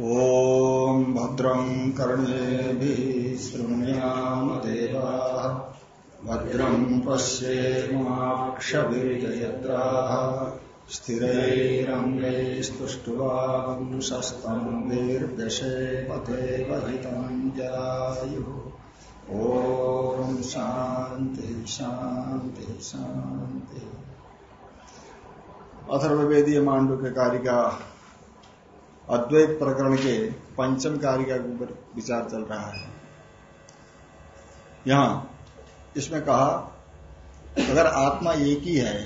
ॐ भद्रं कर्णेभिः शृणुयाम देवाः। भद्रं पश्येमाक्षभिर्जयत्राः स्थिरैरङ्गैस्तुष्टुवांसस्तम्भिर्दशेमदेवहितं जरायुः ॐ शान्ति शान्ति शान्ति अथर्ववेदीय मांडव के का अद्वैत प्रकरण के पंचम कारिका के ऊपर विचार चल रहा है। यहाँ इसमें कहा, अगर आत्मा एक ही है,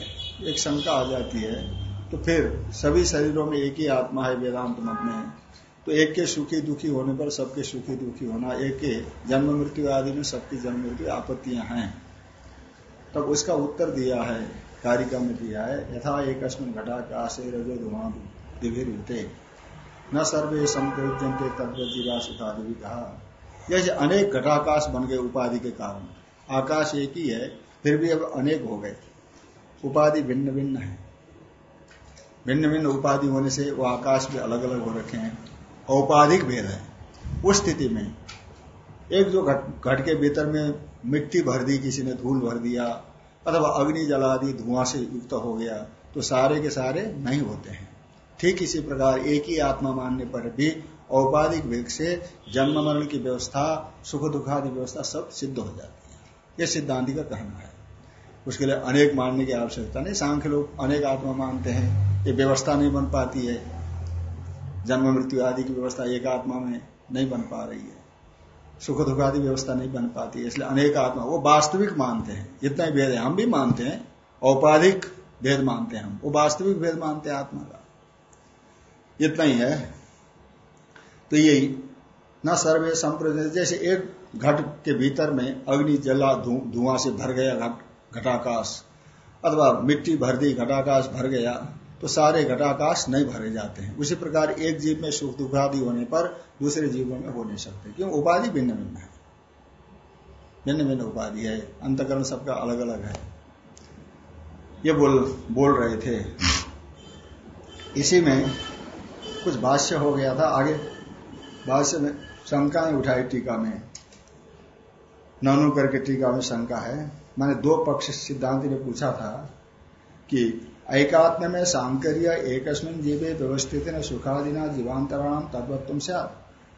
एक शंका आ जाती है तो फिर सभी शरीरों में एक ही आत्मा है, वेदांत मत में। तो एक के सुखी दुखी होने पर सबके सुखी दुखी होना, एक के जन्म मृत्यु आदि में सबकी जन्म मृत्यु आपत्तियाँ हैं। तब उसका उत्तर दिया है, कारिका में दिया है, यथा एक घटा घटाकाशे रजो धुआँ दिभिते न सर्वे संप्रजनते तत्व जीवा सुखादि भी कहा जैसे अनेक घटाकाश बन गए उपाधि के कारण, आकाश एक ही है, फिर भी अब अनेक हो गए। उपाधि भिन्न भिन्न है। भिन्न भिन्न उपाधि होने से वो आकाश भी अलग अलग हो रखे हैं, औपाधिक भेद है। उस स्थिति में एक जो घट घट के भीतर में मिट्टी भर दी, किसी ने धूल भर दिया, अथवा अग्नि जला दी, धुआँ से युक्त हो गया तो सारे के सारे नहीं होते हैं। ठीक इसी प्रकार एक ही आत्मा मानने पर भी औपाधिक वेग से जन्म मरण की व्यवस्था, सुख दुखादि व्यवस्था सब सिद्ध हो जाती है। यह सिद्धांति का कहना है। उसके लिए अनेक मानने की आवश्यकता नहीं। सांख्य लोग अनेक आत्मा मानते हैं, ये व्यवस्था नहीं बन पाती है। जन्म मृत्यु आदि की व्यवस्था एक आत्मा में नहीं बन पा रही है। सुख दुख आदि व्यवस्था नहीं बन पाती है, इसलिए अनेक आत्मा, वो वास्तविक मानते हैं। इतना ही भेद है, हम भी मानते हैं, औपाधिक भेद मानते हैं हम। वो वास्तविक भेद मानते हैं आत्मा का। इतना ही है। तो यही न सर्वे संप्रदाय, जैसे एक घट के भीतर में अग्नि, जला धुआँ से भर गया घट, घटाकाश, अथवा मिट्टी भर दी, घटाकाश भर गया तो सारे घटाकाश नहीं भरे जाते हैं। उसी प्रकार एक जीव में सुख दुखादि होने पर दूसरे जीवों में हो नहीं सकते। क्यों? उपाधि भिन्न भिन्न है। भिन्न भिन्न उपाधि है। अंतकरण सबका अलग अलग है। ये बोल बोल रहे थे। इसी में कुछ भाष्य हो गया था, आगे भाष्य में शंकाएँ उठाई टीका में। नानू करके टीका में शंका है। मैंने दो पक्ष सिद्धांत ने पूछा था कि एकात्म में सांकर्य एक जीवे व्यवस्थित न सुखादिना जीवांतराणाम तत्वत्व से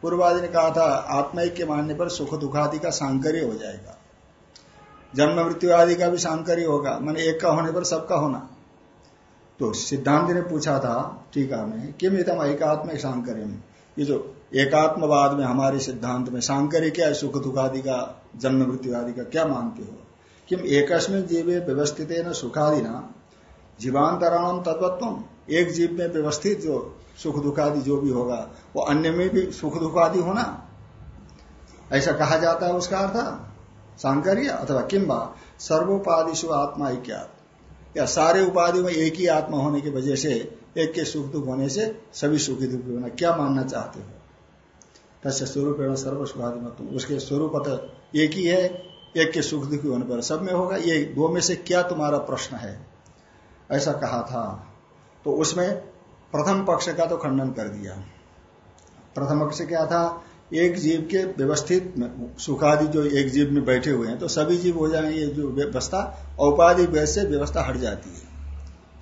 पूर्वादि ने कहा था आत्मा के मानने पर सुख दुखादि का सांकर्य हो जाएगा। जन्म मृत्यु आदि का भी सांकर्य होगा। मैंने एक का होने पर सबका होना। तो सिद्धांत ने पूछा था टीका में किम इतम एकात्म सांकर्य ये जो एकात्मवाद में हमारे सिद्धांत में सांकर्य क्या है? सुख दुखादि का जन्म मृत्यु आदि का क्या मानते हो? किम एकस्मिन जीवे व्यवस्थित न, सुखादि ना? जीवांतराणाम तत्वत्व एक जीव में व्यवस्थित जो सुख दुखादि जो भी होगा, वो अन्य में भी सुख दुखादि होना ऐसा कहा जाता है उसका अर्थ? सांकर्य अथवा किम्बा सर्वोपाधिशु आत्मा क्या? या सारे उपाधि में एक ही आत्मा होने की वजह से, एक के सुख दुख होने से सभी सुखी दुखी होना, क्या मानना चाहते हो? तस्य स्वरूप एवं सर्व सुखादि मत उसके स्वरूप एक ही है, एक के सुख दुखी होने पर सब में होगा। ये दो में से क्या तुम्हारा प्रश्न है? ऐसा कहा था। तो उसमें प्रथम पक्ष का तो खंडन कर दिया। प्रथम पक्ष क्या था? एक जीव के व्यवस्थित सुखादि जो एक जीव में बैठे हुए हैं तो सभी जीव हो जाएँगे जो व्यवस्था औपाधि वेद से व्यवस्था हट जाती है।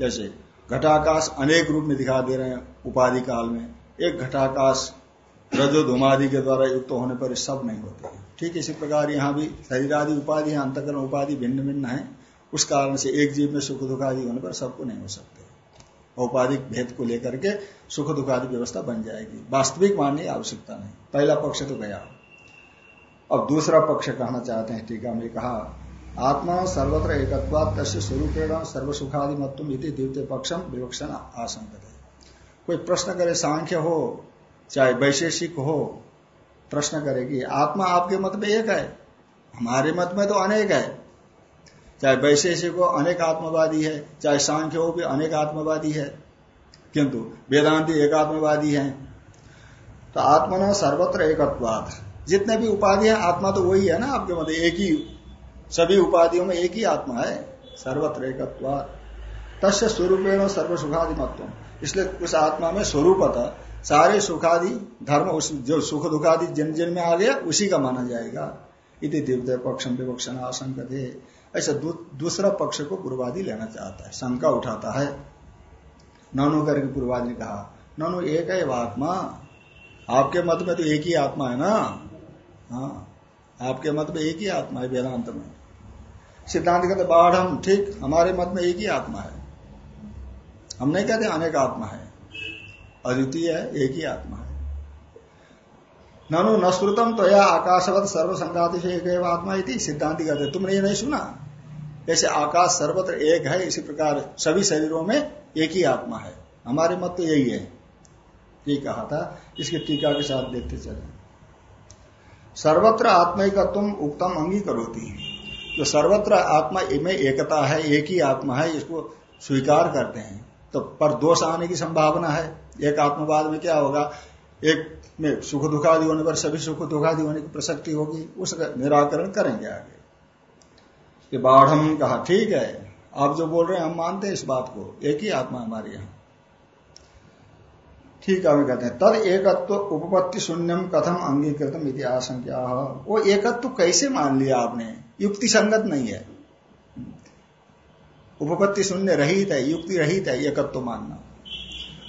जैसे घटाकाश अनेक रूप में दिखा दे रहे हैं उपाधि काल में। एक घटाकाश रजो धुमादि के द्वारा युक्त तो होने पर सब नहीं होते ठीक इसी प्रकार यहाँ भी शरीर आदि उपाधि, अंतकरण उपाधि भिन्न भिन्न है। उस कारण से एक जीव में सुख दुखादि होने पर सबको नहीं हो सकते। औपाधिक भेद को लेकर के सुख दुखादि व्यवस्था बन जाएगी। वास्तविक मानने आवश्यकता नहीं। पहला पक्ष तो गया। अब दूसरा पक्ष कहना चाहते हैं टीका में कहा, आत्मा सर्वत्र एकत्वाद तस्य स्वरूपेण सर्व सुखादि मत्तुम इति द्वितीय पक्षम विवक्षण आशंक कोई प्रश्न करे, सांख्य हो, चाहे वैशेषिक हो, प्रश्न करेगी आत्मा आपके मत में एक है, हमारे मत में तो अनेक है। चाहे वैशेषिक हो, अनेक आत्मवादी है, चाहे सांख्य हो भी अनेक आत्मवादी है। किंतु वेदांति एक आत्मवादी है। तो आत्मा न सर्वत्र एकत्वाद जितने भी उपाधि है, आत्मा तो वही है ना आपके मत, एक ही, सभी उपाधियों में एक ही आत्मा है। सर्वत्र एकत्वाद तस्य सर्व सुखादि मत्व इसलिए उस आत्मा में स्वरूपता सारे सुखादि, धर्म, उस जो सुख दुखादि जिन जिन में आ गया, उसी का माना जाएगा। इति दिव्य पक्षम विपक्षण आशंक दे ऐसा दूसरा पक्ष को पूर्वादि लेना चाहता है, शंका उठाता है। ननु करके पूर्वादि ने कहा, ननु एक है आत्मा। आपके मत में तो एक ही आत्मा है ना? हाँ आपके मत में एक ही आत्मा है वेदांत में। सिद्धांत कहते बाढ़ हम ठीक, हमारे मत में एक ही आत्मा है। हम नहीं कहते अनेक आत्मा है, अद्वितीय है, एक ही आत्मा है। ननु न श्रुतम तो या आकाशवत सर्व संघाति से एक आत्मा ही सिद्धांति कहते, तुमने ये नहीं सुना? जैसे आकाश सर्वत्र एक है, इसी प्रकार सभी शरीरों में एक ही आत्मा है। हमारे मत तो यही है। ये कहा था, इसके टीका के साथ देखते चले। सर्वत्र आत्मिकत्व उत्तम अंगीकरोती। जो सर्वत्र आत्मा में एकता है, एक ही आत्मा है, इसको स्वीकार करते हैं तो पर दोष आने की संभावना है। एक आत्मवाद में क्या होगा? एक में सुख दुखादि होने पर सभी सुख दुखादि होने की प्रसक्ति होगी उसका निराकरण करेंगे आगे। कि बाढ़ कहा, ठीक है, आप जो बोल रहे हैं, हम मानते हैं इस बात को, एक ही आत्मा हमारे यहाँ। ठीक है कहते हैं, तद एकत्व उपपत्ति शून्यम कथम अंगीकृतम इतिहास वो एकत्व कैसे मान लिया आपने? युक्ति संगत नहीं है। उपपत्ति शून्य रहित है, युक्ति रहित है, एकत्व मानना।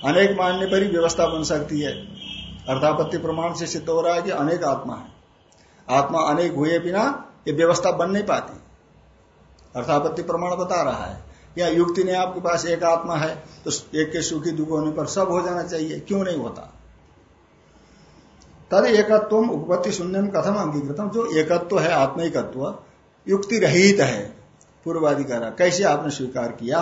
अनेक मानने पर ही व्यवस्था बन सकती है। अर्थापत्ति प्रमाण से सिद्ध हो रहा है कि अनेक आत्मा है। आत्मा अनेक हुए बिना ये व्यवस्था बन नहीं पाती। अर्थापत्ति प्रमाण बता रहा है। या युक्ति ने आपके पास एक आत्मा है तो एक के सुखी दुख होने पर सब हो जाना चाहिए। क्यों नहीं होता? तद एकत्व उपपत्ति शून्य कथम अंगीकृतम। जो एकत्व है, आत्मिकत्व, युक्ति रहित है पूर्वादि कैसे आपने स्वीकार किया?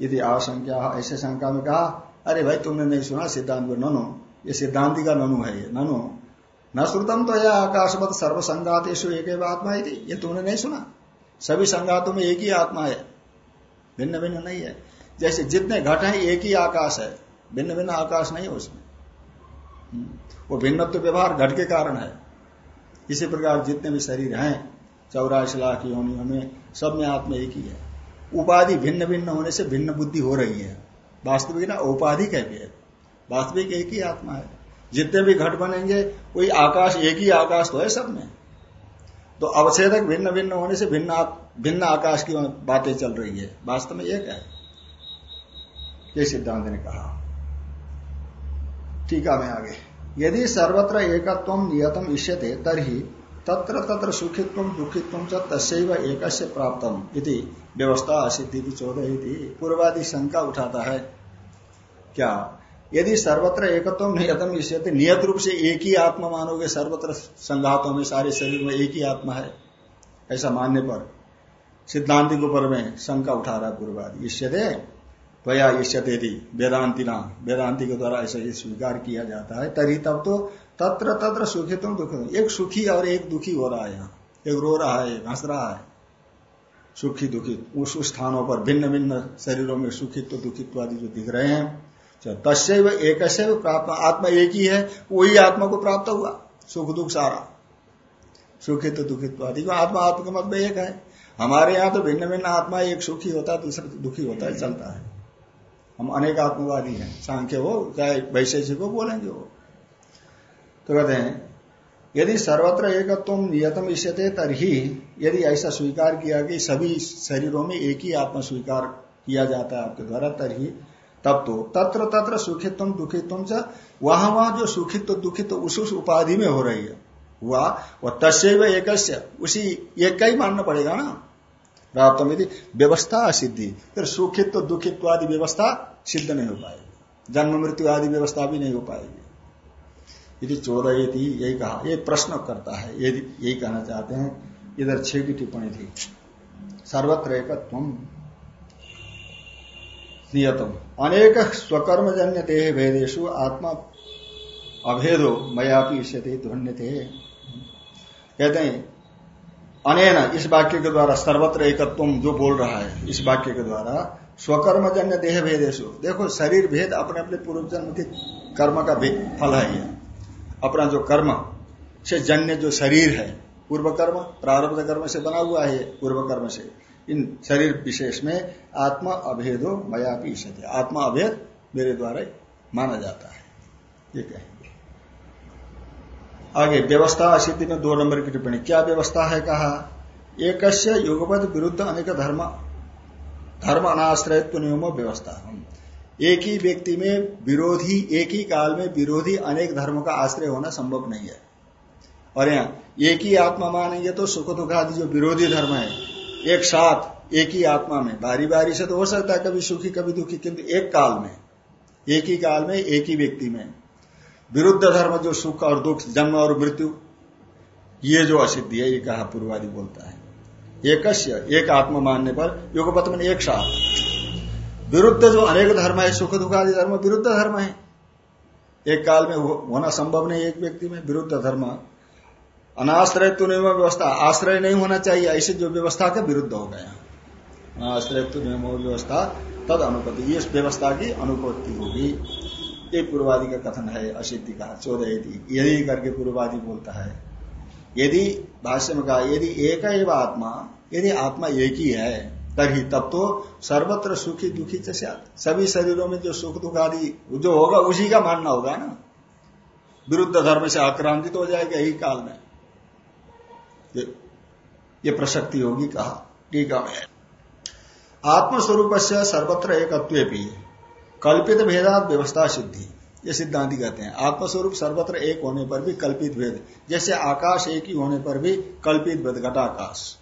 यदि आशंका ऐसे शंका में कहा, अरे भाई, तुमने नहीं सुना सिद्धांत ननो। ये सिद्धांति का ननु है, ये ननु। न श्रुतम तो यह आकाशवत सर्व संगात एक आत्मा ही ये तुमने नहीं सुना। सभी संगातों में एक ही आत्मा है। भिन्न भिन्न नहीं है। जैसे जितने घट हैं, एक ही आकाश है। भिन्न भिन्न आकाश नहीं है उसमें। हम्म। वो भिन्नत्व व्यवहार घट के कारण है। इसी प्रकार जितने भी शरीर हैं, चौरासी लाख योनियों में, सब में आत्मा एक ही है। उपाधि भिन्न भिन्न होने से भिन्न बुद्धि हो रही है। वास्तविक ना? उपाधि औपाधिक है। वास्तविक एक ही आत्मा है। जितने भी घट बनेंगे वही आकाश, एक ही आकाश तो है सब में। तो अवच्छेदक भिन्न भिन्न होने से भिन्न भिन्न आकाश की बातें चल रही है। वास्तव में एक है? ये सिद्धांत ने कहा। टीका में आगे। यदि सर्वत्र एकत्व नियतम इष्यते, तरही तत्र तत्र सुखित्व दुखित्व च तस्व एक प्राप्त इति व्यवस्था असिद्धि चौदह पूर्वादि शंका उठाता है। क्या? यदि सर्वत्र एकत्व नियतम इष्यते नियत रूप से एक ही आत्मा मानोगे, सर्वत्र संघातों में सारे शरीर में एक ही आत्मा है, ऐसा मानने पर सिद्धांति के ऊपर में शंका उठा रहा पूर्वादि इष्यते? त्वया इष्यते वेदांति ना वेदांति के द्वारा ऐसा स्वीकार किया जाता है। तरी तब तो तत्र तत्र सुखी तुम दुखी। एक सुखी और एक दुखी हो रहा है यहाँ। एक रो रहा है, एक हंस रहा है। सुखी दुखी। उस स्थानों पर भिन्न भिन्न शरीरों में सुखित्व दुखित्व आदि जो दिख रहे हैं तस्व एक प्राप्त, आत्मा एक ही है, वही आत्मा को प्राप्त हुआ, सुख दुख सारा। सुखित्व दुखित्व आदि आत्मा आत्मा के मत में एक है। हमारे यहाँ तो भिन्न भिन्न आत्मा एक सुखी होता है, दूसरा दुखी होता है, चलता है। हम अनेक आत्मवादी हैं, सांख्य हो, चाहे वैशेषिक हो, बोलेंगे वो। तो कहते हैं, यदि सर्वत्र एकत्व नियतम इष्यते, तरही यदि ऐसा स्वीकार किया कि सभी शरीरों में एक ही आत्मा स्वीकार किया जाता है आपके द्वारा, तरही तब तो तत्र तत्र सुखित्व दुखित्व से वहाँ वहाँ जो सुखित्व दुखित्व उस उस उपाधि में हो रही है हुआ वह तस्व एक उसी एक का ही मानना पड़ेगा ना? में व्यवस्था असिद्धि फिर सुखित्व, दुखित्व आदि व्यवस्था सिद्ध नहीं हो पाएगी। जन्म, मृत्यु आदि व्यवस्था भी नहीं हो पाएगी। यदि थी यही कहा। ये प्रश्न करता है ये यही कहना चाहते हैं, इधर छह की टिप्पणी थी। सर्वत्र एकत्व नियतम। अनेक स्वकर्मजन्य देह भेदेशु आत्मा अभेदो मयापी इष्यते ध्वन्य थे कहते हैं, अनेन इस वाक्य के द्वारा सर्वत्र एकत्व जो बोल रहा है, इस वाक्य के द्वारा स्वकर्मजन्य देह भेदेशु देखो, शरीर भेद अपने अपने पूर्व जन्म के कर्म का फल है ये। अपना जो कर्म से जन्य जो शरीर है, पूर्व कर्म, प्रारब्ध कर्म से बना हुआ है पूर्व कर्म से। इन शरीर विशेष में आत्मा अभेदो मया पीछे आत्मा अभेद मेरे द्वारा माना जाता है। ये कहेंगे। आगे, व्यवस्था असिद्धि में दो नंबर की टिप्पणी। क्या व्यवस्था है कहा? एक युगपद विरुद्ध अनेक धर्म धर्म अनाश्रयत्व नियमो व्यवस्था एक ही व्यक्ति में विरोधी, एक ही काल में विरोधी अनेक धर्मों का आश्रय होना संभव नहीं है। और यहाँ, एक ही आत्मा मानेंगे तो सुख दुख आदि जो विरोधी धर्म है एक साथ, एक ही आत्मा में। बारी बारी से तो हो सकता है कभी सुखी, कभी दुखी, किंतु एक काल में, एक ही काल में, एक ही व्यक्ति में। विरुद्ध धर्म जो सुख और दुख, जन्म और मृत्यु, ये जो असिद्धि है, ये कहा पूर्वादि बोलता है। एक एक आत्मा मानने पर युगपत में एक साथ। विरुद्ध जो अनेक धर्म है, सुख दुख आदि धर्म, विरुद्ध धर्म है। एक काल में होना संभव नहीं एक व्यक्ति में। विरुद्ध धर्म अनाश्रय तो नियम व्यवस्था, आश्रय नहीं होना चाहिए, ऐसे जो व्यवस्था के विरुद्ध हो गया। अनाश्रय तो नियम व्यवस्था तद अनुपति इस व्यवस्था की अनुपत्ति होगी। ये पूर्वादि का कथन है, असिद्धि का चौदह यदि करके पूर्वादि बोलता है। यदि भाष्य में कहा, यदि एक आत्मा, यदि आत्मा एक ही है, तभी तब तो सर्वत्र सुखी दुखी जैसे सभी शरीरों में जो सुख दुख आदि जो होगा, उसी का मानना होगा ना। विरुद्ध धर्म से आक्रांतित हो जाएगा, यही काल में। ये, प्रसक्ति होगी कहा टीका में। आत्मस्वरूप से सर्वत्र एकत्व भी कल्पित भेदात व्यवस्था सिद्धि। ये सिद्धांति कहते हैं। आत्मस्वरूप सर्वत्र एक होने पर भी कल्पित भेद जैसे आकाश एक ही होने पर भी कल्पित भेद घटाकाश।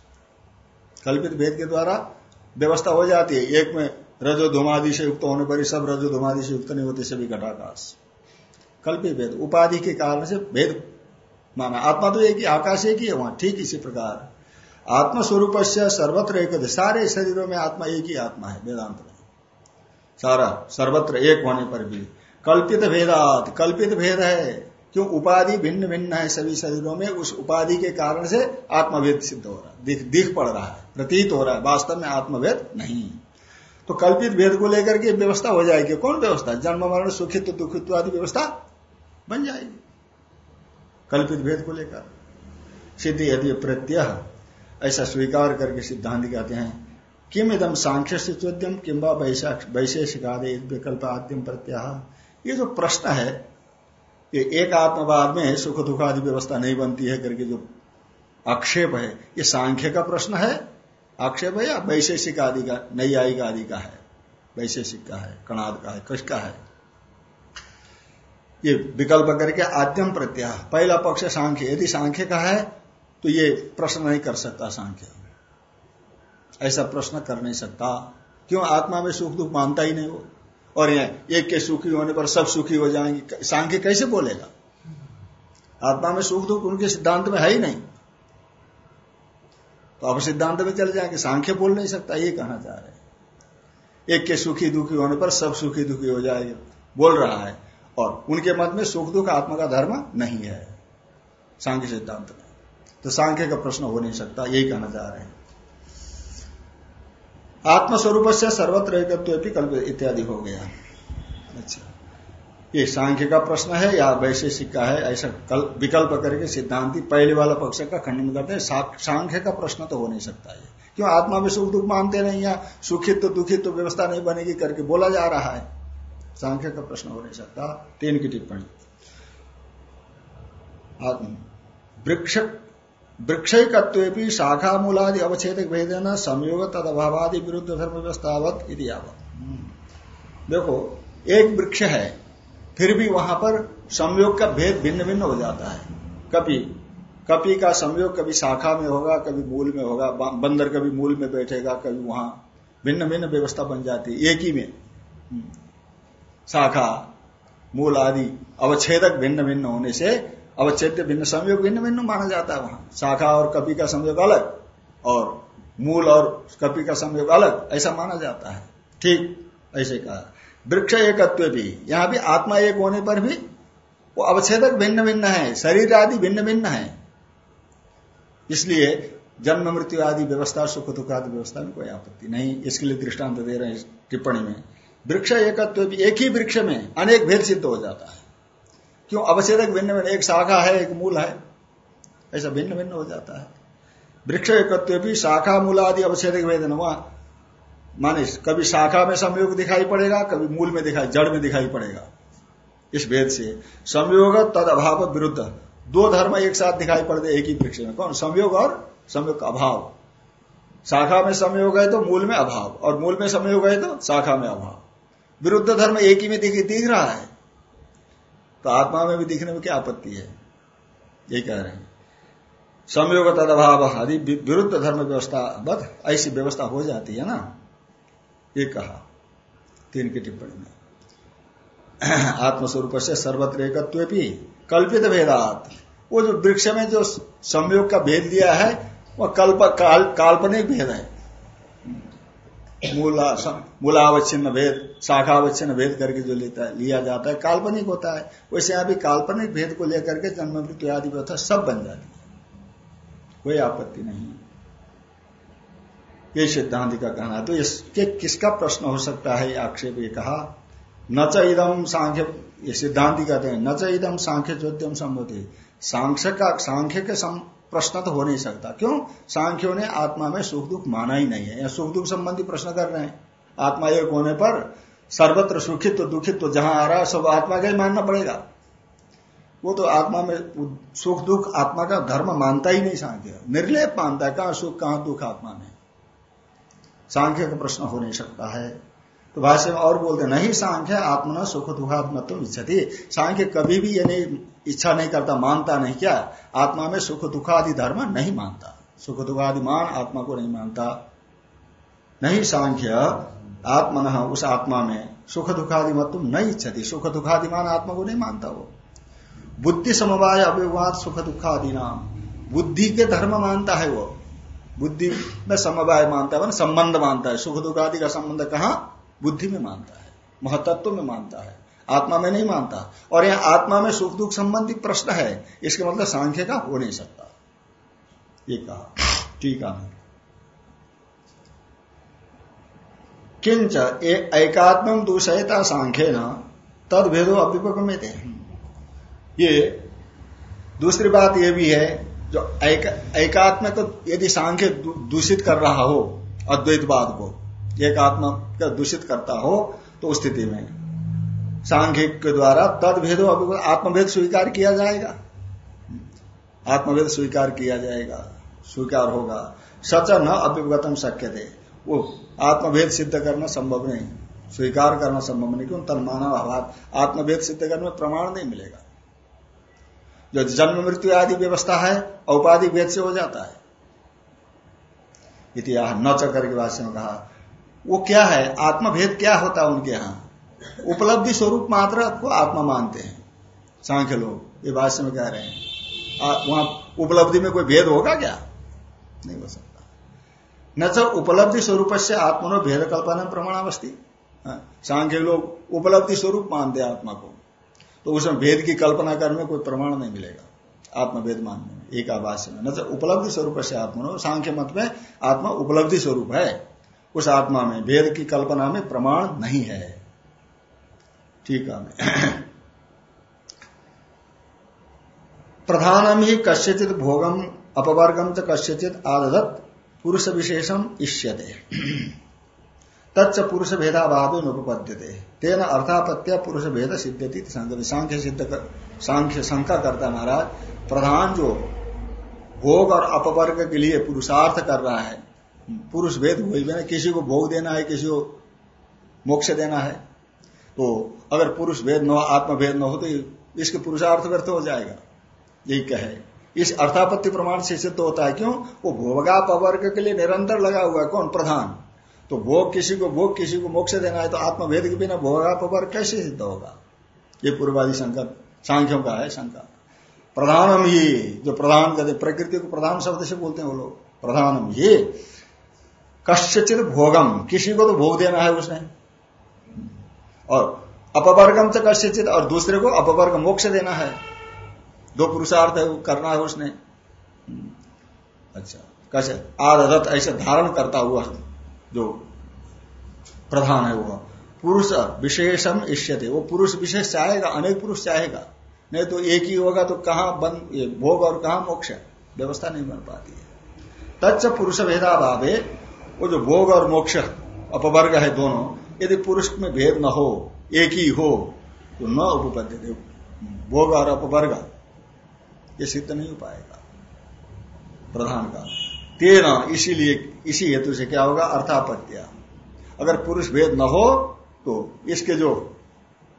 कल्पित भेद के द्वारा व्यवस्था हो जाती है। एक में रजो धुमादि से युक्त होने पर ही सब रजो धुमादि से युक्त नहीं होते सभी घटाकाश। कल्पित भेद। उपाधि के कारण से भेद माना आत्मा तो एक ही, आकाश एक ही है वहाँ, ठीक इसी प्रकार। आत्मस्वरूप से सर्वत्र एक सारे शरीरों में आत्मा एक ही आत्मा है, वेदांत में। सारा, सर्वत्र एक होने पर भी। कल्पित भेदात, कल्पित भेद है। क्यों? उपाधि भिन्न भिन्न है सभी शरीरों में, उस उपाधि के कारण से आत्मभेद सिद्ध हो रहा है। दिख दिख पड़ रहा है, प्रतीत हो रहा है, वास्तव में आत्मभेद नहीं। तो कल्पित भेद को लेकर के व्यवस्था हो जाएगी। कौन व्यवस्था? जन्म, मरण, सुखित्व, दुखित्व आदि व्यवस्था बन जाएगी। कल्पित भेद को लेकर। सिद्धि यदि प्रत्यय, ऐसा स्वीकार करके सिद्धांत कहते हैं किम इदम सांख्य से चौद्यम किम्बा वैशेषिक आदि विकल्प आद्यम प्रत्याह ये जो प्रश्न है, ये एक आत्मवाद में सुख दुख आदि व्यवस्था नहीं बनती है करके जो आक्षेप है, ये सांख्य का प्रश्न है, आक्षेप है या वैशेषिक आदि का नई आदि का है? वैशेषिक का है, कणाद का है, किसका है? ये विकल्प करके आद्यम प्रत्याह पहला पक्ष सांख्य। यदि सांख्य का है तो ये प्रश्न नहीं कर सकता सांख्य। ऐसा प्रश्न कर नहीं सकता। क्यों? आत्मा में सुख दुख मानता ही नहीं वो। और एक के सुखी होने पर सब सुखी हो जाएँगे। सांख्य कैसे बोलेगा? आत्मा में सुख दुख उनके सिद्धांत में है ही नहीं। तो अब सिद्धांत में चले जाएँगे। सांख्य बोल नहीं सकता ये कहना चाह रहे एक के सुखी दुखी होने पर सब सुखी दुखी हो जाएँगे। बोल रहा है और उनके मत में सुख दुख आत्मा का धर्म नहीं है। सांख्य सिद्धांत में। तो सांख्य का प्रश्न हो नहीं सकता, यही कहना चाह रहे हैं। आत्मस्वरूप से सर्वत्र कल्प इत्यादि हो गया। अच्छा। ये सांख्य का प्रश्न है, या वैशेषिक का है, ऐसा कल, विकल्प करके सिद्धांति पहले वाला पक्ष का खंडन करते हैं। सांख्य का प्रश्न तो हो नहीं सकता है क्यों? आत्मा में सुख दुख मानते नहीं या सुखित तो दुखित तो व्यवस्था नहीं बनेगी करके बोला जा रहा है। सांख्य का प्रश्न हो नहीं सकता। तीन की टिप्पणी। वृक्ष वृक्षकत्व शाखा मूलादि अवच्छेद भेदन संयोग तद अभावादि विरुद्ध धर्म व्यवस्थावत देखो, एक वृक्ष है, फिर भी वहाँ पर संयोग का भेद भिन्न भिन्न हो जाता है। कभी कपी का संयोग कभी शाखा में होगा, कभी मूल में होगा बंदर कभी मूल में बैठेगा, कभी वहाँ भिन्न भिन्न व्यवस्था बन जाती है, एक ही में। हम्म। शाखा मूल आदि, अवच्छेदक भिन्न भिन्न होने से अवच्छेद भिन्न संयोग भिन्न भिन्न माना जाता है वहाँ। शाखा और कपि का संयोग अलग और मूल और कपि का संयोग अलग, ऐसा माना जाता है। ठीक, ऐसे कहा। वृक्ष एकत्व भी, यहाँ भी आत्मा एक होने पर भी वो अवच्छेदक भिन्न भिन्न है, शरीर आदि भिन्न भिन्न है। इसलिए जन्म मृत्यु आदि व्यवस्था, सुख दुख आदि व्यवस्था में कोई आपत्ति नहीं। इसके लिए दृष्टांत दे रहे हैं टिप्पणी में। वृक्ष एकत्व एक ही वृक्ष में अनेक भेद सिद्ध हो जाता है। क्यों? अवच्छेदक भिन्न भिन्न एक शाखा है, एक मूल है। ऐसा भिन्न भिन्न हो जाता है। वृक्ष एकत्व भी शाखा, मूल आदि अवच्छेदक वेदन हुआ। माने कभी शाखा में संयोग दिखाई पड़ेगा, कभी मूल में दिखाई, जड़ में दिखाई पड़ेगा। इस भेद से संयोग तद अभाव विरुद्ध। दो धर्म एक साथ दिखाई पड़ते एक ही वृक्ष में। कौन? संयोग और संयोग अभाव। शाखा में संयोग है तो मूल में अभाव, और मूल में संयोग है तो शाखा में अभाव। विरुद्ध धर्म एक ही में दिख, दिख रहा है। तो आत्मा में भी दिखने में क्या आपत्ति है? ये कह रहे हैं। संयोग तद अभाव आदि विरुद्ध धर्म व्यवस्था बद ऐसी व्यवस्था हो जाती है ना? ये कहा। तीन की टिप्पणी में। आत्मस्वरूप से सर्वत्र एकत्व भी कल्पित भेदात। वो जो वृक्ष में जो संयोग का भेद दिया है वह कल्प काल, काल्पनिक भेद है। मूला मूलावच्छिन्न भेद, शाखावच्छिन्न भेद करके जो लेता है, लिया जाता है, काल्पनिक होता है। वैसे यहाँ भी काल्पनिक भेद को लेकर के जन्म, मृत्यु आदि व्यवस्था सब बन जाती है। कोई आपत्ति नहीं ये सिद्धांत का कहना है। तो इसके किसका प्रश्न हो सकता है आक्षेप ये कहा, न च इदम सांख्य, ये सिद्धांति कहते हैं, न च इदम सांख्य चौद्यम संबोधि सांख्य का, सांख्य के प्रश्न तो हो नहीं सकता। क्यों? सांख्यों ने आत्मा में सुख दुख माना ही नहीं है। या सुख दुख संबंधी प्रश्न कर रहे हैं। आत्मा एक होने पर सर्वत्र सुखित्व, दुखित्व जहाँ आ रहा है, सब आत्मा का ही मानना पड़ेगा। वो तो आत्मा में सुख दुख आत्मा का धर्म मानता ही नहीं सांख्य। निर्लेप मानता है, कहाँ सुख, कहाँ दुख आत्मा में। सांख्य का प्रश्न हो नहीं सकता है। तो भाष्य में और बोलते नहीं सांख्य, आत्मना सुख दुखात्म तो इच्छती। सांख्य कभी भी ये नहीं इच्छा नहीं करता, मानता नहीं क्या? आत्मा में सुख दुखादि धर्म नहीं मानता। सुख दुखादि मान आत्मा को नहीं मानता। नहीं सांख्य, आत्मन, उस आत्मा में सुख दुखादि मत तुम नहीं इच्छती। सुख दुखादि मान आत्मा को नहीं मानता वो। बुद्धि समवाय अभिवाद सुख दुखादि नाम बुद्धि के धर्म मानता है वो। बुद्धि में समवाय मानता है संबंध मानता है। सुख दुखादि का संबंध कहा? बुद्धि में मानता है महतत्व में मानता है आत्मा में नहीं मानता। और यह आत्मा में सुख दुख संबंधी प्रश्न है इसके मतलब सांख्य का हो नहीं सकता। ये कहा। ठीक है। किंच एकात्म दूषयता सांख्य न तद भेदो अभ्युपगमित है ये दूसरी बात यह भी है जो एक, एकात्म यदि सांख्य दूषित कर रहा हो अद्वैतवाद को एक आत्मा का दूषित करता हो तो स्थिति में। सांघिक के द्वारा तद भेदो आत्मभेद स्वीकार किया जाएगा। आत्मभेद स्वीकार किया जाएगा, स्वीकार होगा। सच न अभिगतम शक्य थे वो आत्मभेद सिद्ध करना संभव नहीं। स्वीकार करना संभव नहीं, क्यों? तन मानव अभाव आत्मभेद सिद्ध करने में प्रमाण नहीं मिलेगा। जो जन्म मृत्यु आदि व्यवस्था है, औपाधिक भेद से हो जाता है। इतिहास न चकर के भाष्य में कहा वो क्या है? आत्मभेद क्या होता है उनके यहाँ? उपलब्धि स्वरूप मात्र को आत्मा मानते हैं। सांख्य लोग ये भाष्य में कह रहे हैं। वहाँ उपलब्धि में कोई भेद होगा क्या? नहीं हो सकता। न तो उपलब्धि स्वरूप से आत्मनो भेद कल्पना प्रमाणावस्थी। हाँ, सांख्य लोग उपलब्धि स्वरूप मानते आत्मा को। तो उसमें भेद की कल्पना करने में कोई प्रमाण नहीं मिलेगा आत्मभेद मानने में एक आवास में। न तो उपलब्धि स्वरूप से आत्मा सांख्य मत में आत्मा उपलब्धि स्वरूप है। उस आत्मा में वेद की कल्पना में प्रमाण नहीं है। ठीक है। प्रधानम ही कस्यचित भोगम अपवर्गम च कस्यचित आदत पुरुष विशेषम इष्यते। तच्च पुरुष भेदाभाव उपपद्यते तेना अर्थापत्या पुरुष भेद सिद्धति सांख्य सिद्ध कर, सांख्य शंका करता महाराज प्रधान जो भोग और अपवर्ग के लिए पुरुषार्थ कर रहा है पुरुष भेद हुई भी किसी को भोग देना है, किसी को मोक्ष देना है तो अगर पुरुष भेद न हो, आत्मभेद न हो तो इसके पुरुषार्थ व्यर्थ हो जाएगा। यही कहे। इस अर्थापत्ति प्रमाण से सिद्ध होता है, क्यों? वो भोगाप वर्ग के लिए निरंतर लगा हुआ है। कौन? प्रधान। तो भोग किसी को, भोग किसी को मोक्ष देना है तो आत्मभेद के बिना भोगाप वर्ग कैसे सिद्ध होगा? ये पूर्वादी शंकर सांख्यों का है शंका। प्रधानम ही जो प्रधान कहते प्रकृति को प्रधान शब्द से बोलते हैं वो लोग। प्रधानम ही कश्यचित भोगम किसी को तो भोग देना है उसने। और अपवर्गम से कश्यचित और दूसरे को अपवर्ग मोक्ष देना है। दो पुरुषार्थ है करना है उसने। अच्छा कैसे आदत ऐसे धारण करता हुआ जो प्रधान है वह पुरुष विशेषम इष्यते। वो पुरुष विशेष चाहेगा, अनेक पुरुष चाहेगा। नहीं तो एक ही होगा तो कहाँ बन भोग और कहा मोक्ष? व्यवस्था नहीं बन पाती है। तत्व पुरुष भेदाभावे वो जो भोग और मोक्ष अपवर्ग है दोनों, यदि पुरुष में भेद न हो, एक ही हो तो न उपपद्य भोग और अपवर्ग, ये सिद्ध नहीं हो पाएगा। प्रधान का। तेना, इसीलिए, इसी हेतु से क्या होगा? अर्थापत्या अगर पुरुष भेद न हो तो इसके जो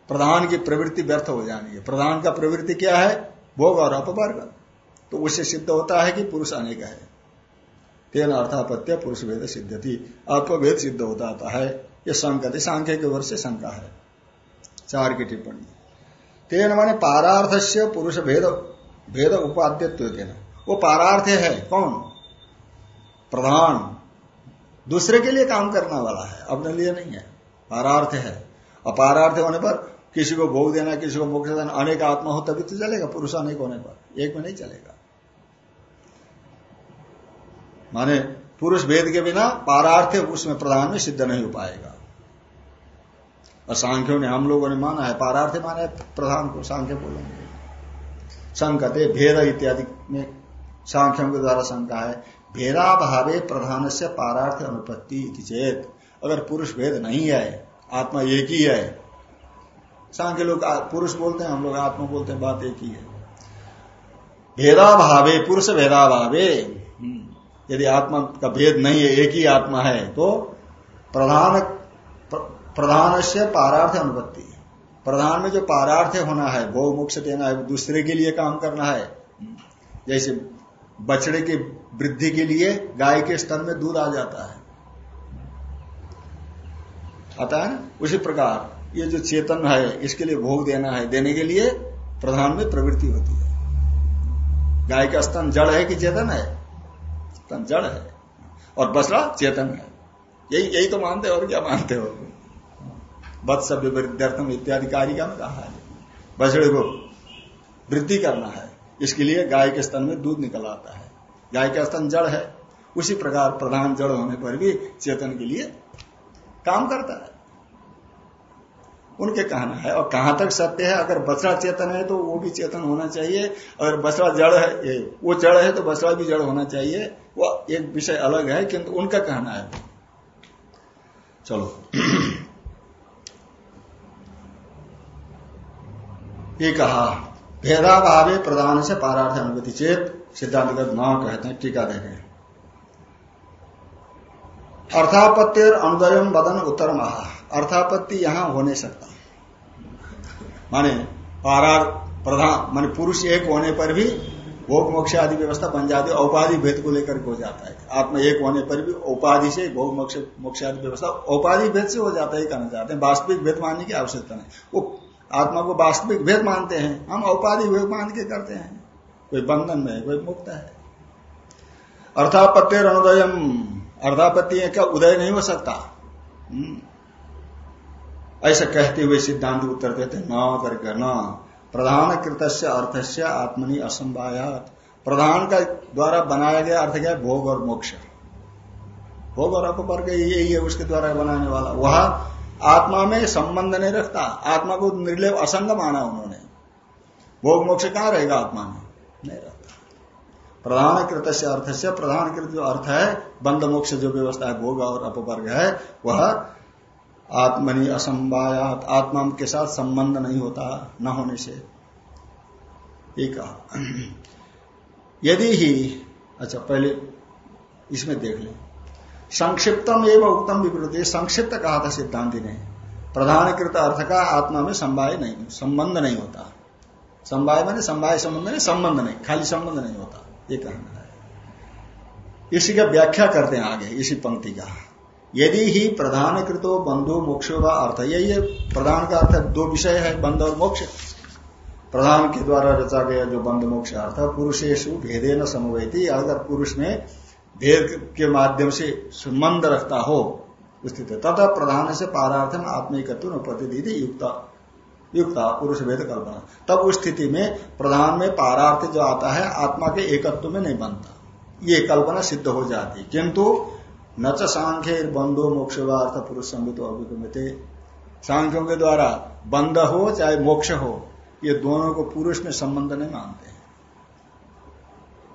प्रधान की प्रवृत्ति व्यर्थ हो जानी है। प्रधान का प्रवृत्ति क्या है? भोग और अपवर्ग। तो उससे सिद्ध होता है कि पुरुष अनेक है। तेना अर्थापत्य पुरुष भेद सिद्ध थी अल्पभेद सिद्ध होता है। ये संकत सांख्य के वर्ष से शंका है। चार की टिप्पणी। तेन माने पारार्थ से पुरुष भेद भेद उपाद्यत्व देना वो पारार्थ है, कौन? प्रधान। दूसरे के लिए काम करने वाला है, अपने लिए नहीं है। पारार्थ है। और पारार्थ होने पर किसी को भोग देना, किसी को मोक्ष देना, अनेक आत्मा हो तभी तो चलेगा, पुरुष अनेक होने पर। एक में नहीं चलेगा। माने पुरुष भेद के बिना पारार्थ उसमें प्रधान में सिद्ध नहीं हो पाएगा। और सांख्यों ने हम लोगों ने माना है पारार्थ माना प्रधान को सांख्य बोलेंगे। संकते भेद इत्यादि में सांख्यों के द्वारा शंका है भेदाभावे प्रधान से पारार्थ अनुपत्ति चेत। अगर पुरुष भेद नहीं है आत्मा एक ही है सांख्य लोग पुरुष बोलते हैं हम लोग आत्मा बोलते हैं बात एक ही है। भेदाभावे पुरुष भेदाभावे हम्म, यदि आत्मा का भेद नहीं है, एक ही आत्मा है तो प्रधान प्रधान से पारार्थ अनुपत्ति। प्रधान में जो पारार्थ होना है गौ से देना है दूसरे के लिए काम करना है। जैसे बछड़े की वृद्धि के लिए गाय के स्तन में दूध आ जाता है। आता है उसी प्रकार, ये जो चेतन है, इसके लिए भोग देना है। देने के लिए प्रधान में प्रवृत्ति होती है। गाय का स्तन जड़ है कि चेतन है? स्तन जड़ है। और बसरा चेतन है। यही यही तो मानते हो और क्या मानते हो? वत्स विद्यार्थम इत्यादि कार्य का कहा है। बछड़े को वृद्धि करना है। इसके लिए गाय के स्तन में दूध निकल आता है। गाय का स्तन जड़ है। उसी प्रकार प्रधान जड़ होने पर भी चेतन के लिए काम करता है। उनके कहना है। और कहाँ तक सत्य है? अगर बछड़ा चेतन है तो वो भी चेतन होना चाहिए। अगर बछड़ा जड़ है वो जड़ है तो बछड़ा भी जड़ होना चाहिए। वो एक विषय अलग है, किंतु उनका कहना है। चलो। ये कहा, भेदाभावे प्रधान से पारार्थ अनुगति चेत, सिद्धांत न कहते हैं, टीका देखें अर्थापत्ति और बदन उत्तर महा अर्थापत्ति यहाँ हो नहीं सकता। माने पारार प्रधान, माने पुरुष एक होने पर भी भोग मोक्ष आदि व्यवस्था बन जाती है, औपाधि भेद को लेकर हो जाता है। आत्मा एक होने पर भी उपाधि से भोग मोक्ष मोक्ष आदि व्यवस्था औपाधि भेद से हो जाता है कहना चाहते हैं। वास्तविक भेद मानने की आवश्यकता नहीं। वो आत्मा को वास्तविक भेद मानते हैं। हम औपाधि भेद मान के करते हैं। कोई बंधन में है, कोई मुक्त है। अर्थापत्य अनुदयम अर्थापत्ति का उदय नहीं हो सकता। हम्म। ऐसा कहते हुए सिद्धांत उत्तर देते न करके न प्रधान कृत अर्थ से आत्मनि असंभायात। प्रधान का द्वारा बनाया गया अर्थ क्या भोग और मोक्ष। भोग और अपवर्ग यही है उसके द्वारा बनाने वाला। वह आत्मा में संबंध नहीं रखता। आत्मा को निर्लय असंग माना उन्होंने। भोग मोक्ष कहाँ रहेगा आत्मा में? नहीं रहता। प्रधान कृत से अर्थ से प्रधान कृत जो अर्थ है, बंद मोक्ष जो व्यवस्था है, भोग और अपवर्ग है, वह आत्मनि असंवायात। आत्मा के साथ संबंध नहीं होता, न होने से। एक यदि ही अच्छा पहले इसमें देख लें। संक्षिप्तम एवं उत्तम विवृत्ति संक्षिप्त कहा था सिद्धांति ने। प्रधान कृत अर्थ का आत्मा में संवाय नहीं, संबंध नहीं होता। संवाय मैंने संवाय संबंध नहीं संबंध नहीं, खाली संबंध नहीं होता। ये कहना है। इसी का व्याख्या करते हैं आगे, इसी पंक्ति का। यदि ही प्रधान कृतो बंधु मोक्ष का अर्थ, यही प्रधान का अर्थ, दो विषय है, बंध और मोक्ष। प्रधान के द्वारा रचा गया जो बंध, मोक्ष, अर्थ पुरुषेशु भेदे न समवैती, अगर पुरुष में भेद के माध्यम से संबंध रखता हो, स्थिति तथा प्रधान से पारार्थम आत्मिकत्व प्रतिनिधि युक्त। युक्त, पुरुष भेद कल्पना। तब उस स्थिति में प्रधान में पारार्थ जो आता है, आत्मा के एकत्व में नहीं बनता। ये कल्पना सिद्ध हो जाती। किंतु न च सांख्य बंधो मोक्षवार्थ पुरुष संबित अभिगमते सांख्यों के द्वारा बंध हो चाहे मोक्ष हो, ये दोनों को पुरुष में संबंध नहीं मानते हैं।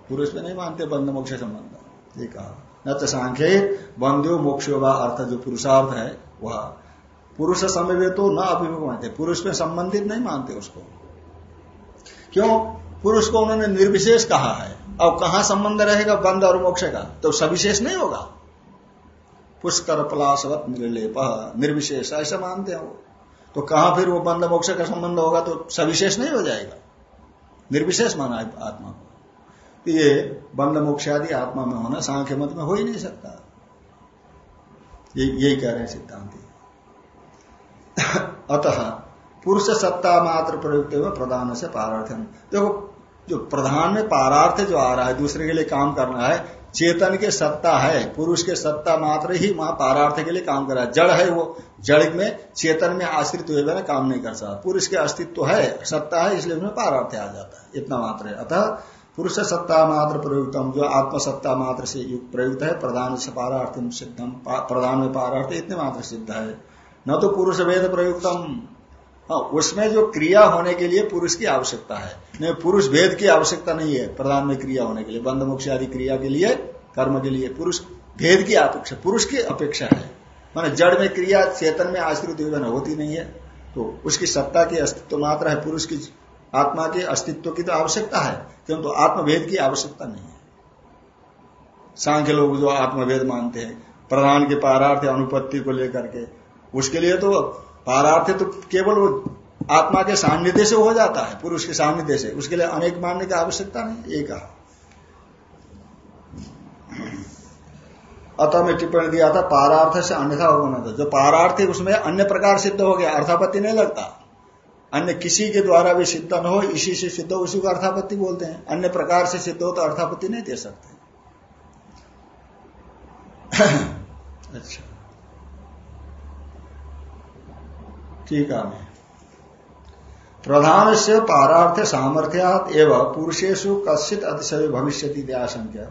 पुरुष में नहीं मानते बंध, मोक्ष संबंध। ये कहा। न तो सांख्य बंध्यो मोक्ष अर्थ जो पुरुषार्थ है, वह पुरुष समय तो न अभिमुख मानते पुरुष में संबंधित नहीं मानते उसको। क्यों? पुरुष को उन्होंने निर्विशेष कहा है। अब कहा संबंध रहेगा बंद और मोक्ष का? तो सविशेष नहीं होगा। पुष्कर पलाशवत निर्लेप, निर्विशेष, ऐसा मानते हैं वो। तो कहा फिर वो बंद मोक्ष का संबंध होगा तो सविशेष नहीं हो जाएगा। निर्विशेष माना है आत्मा को। तो ये बंद मोक्ष आदि आत्मा में होना सांख्य मत में हो ही नहीं सकता। यही कह रहे हैं सिद्धांति। अतः पुरुष सत्ता मात्र प्रयुक्त में प्रधान से पारार्थन देखो जो प्रधान में पारार्थ जो आ रहा है, दूसरे के लिए काम करना है, चेतन के सत्ता है, पुरुष के सत्ता मात्र ही वहाँ पारार्थ के लिए काम कर रहा है। जड़ है वो, जड़ में चेतन में आश्रित हुए ना काम नहीं कर सकता। पुरुष के अस्तित्व है, सत्ता है, इसलिए उसमें पारार्थ आ जाता है। इतना मात्र है। अतः पुरुष सत्ता मात्र प्रयुक्तम, जो आत्म सत्ता मात्र से युक्त प्रयुक्त है, प्रधान से पारार्थम सिद्धम प्रधान में पारार्थ इतने मात्र सिद्ध है। न तो पुरुष वेद प्रयुक्तम हाँ उसमें जो क्रिया होने के लिए पुरुष की आवश्यकता है। नहीं, पुरुष भेद की आवश्यकता नहीं है, प्रधान में क्रिया होने के लिए। बंद मुक्ष आदि क्रिया के लिए, कर्म के लिए पुरुष भेद की अपेक्षा, पुरुष की अपेक्षा है। माना जड़ में क्रिया, चेतन में आश्रित होती नहीं है तो उसकी सत्ता की अस्तित्व मात्र है, पुरुष की आत्मा के अस्तित्व की तो आवश्यकता है, किंतु आत्मभेद की आवश्यकता नहीं है। सांख्य लोग जो आत्मभेद मानते हैं, प्रधान के पारार्थ अनुपत्ति को लेकर के, उसके लिए तो पारार्थ तो केवल वो आत्मा के सान्निध्य से हो जाता है, पुरुष के सान्निध्य से। उसके लिए अनेक मानने की आवश्यकता नहीं, एक अतः में टिप्पणी दिया था, पारार्थ से अन्यथा होना था जो पारार्थ है, उसमें अन्य प्रकार सिद्ध हो गया, अर्थापत्ति नहीं लगता। अन्य किसी के द्वारा भी सिद्ध न हो, इसी से सिद्ध हो, उसी को अर्थापत्ति बोलते हैं। अन्य प्रकार से सिद्ध हो तो अर्थापत्ति नहीं दे सकते। अच्छा। ठीक है। प्रधान से पारार्थ सामर्थ्यात एवं पुरुषेशु कश्चित अतिशय भविष्य आशंका।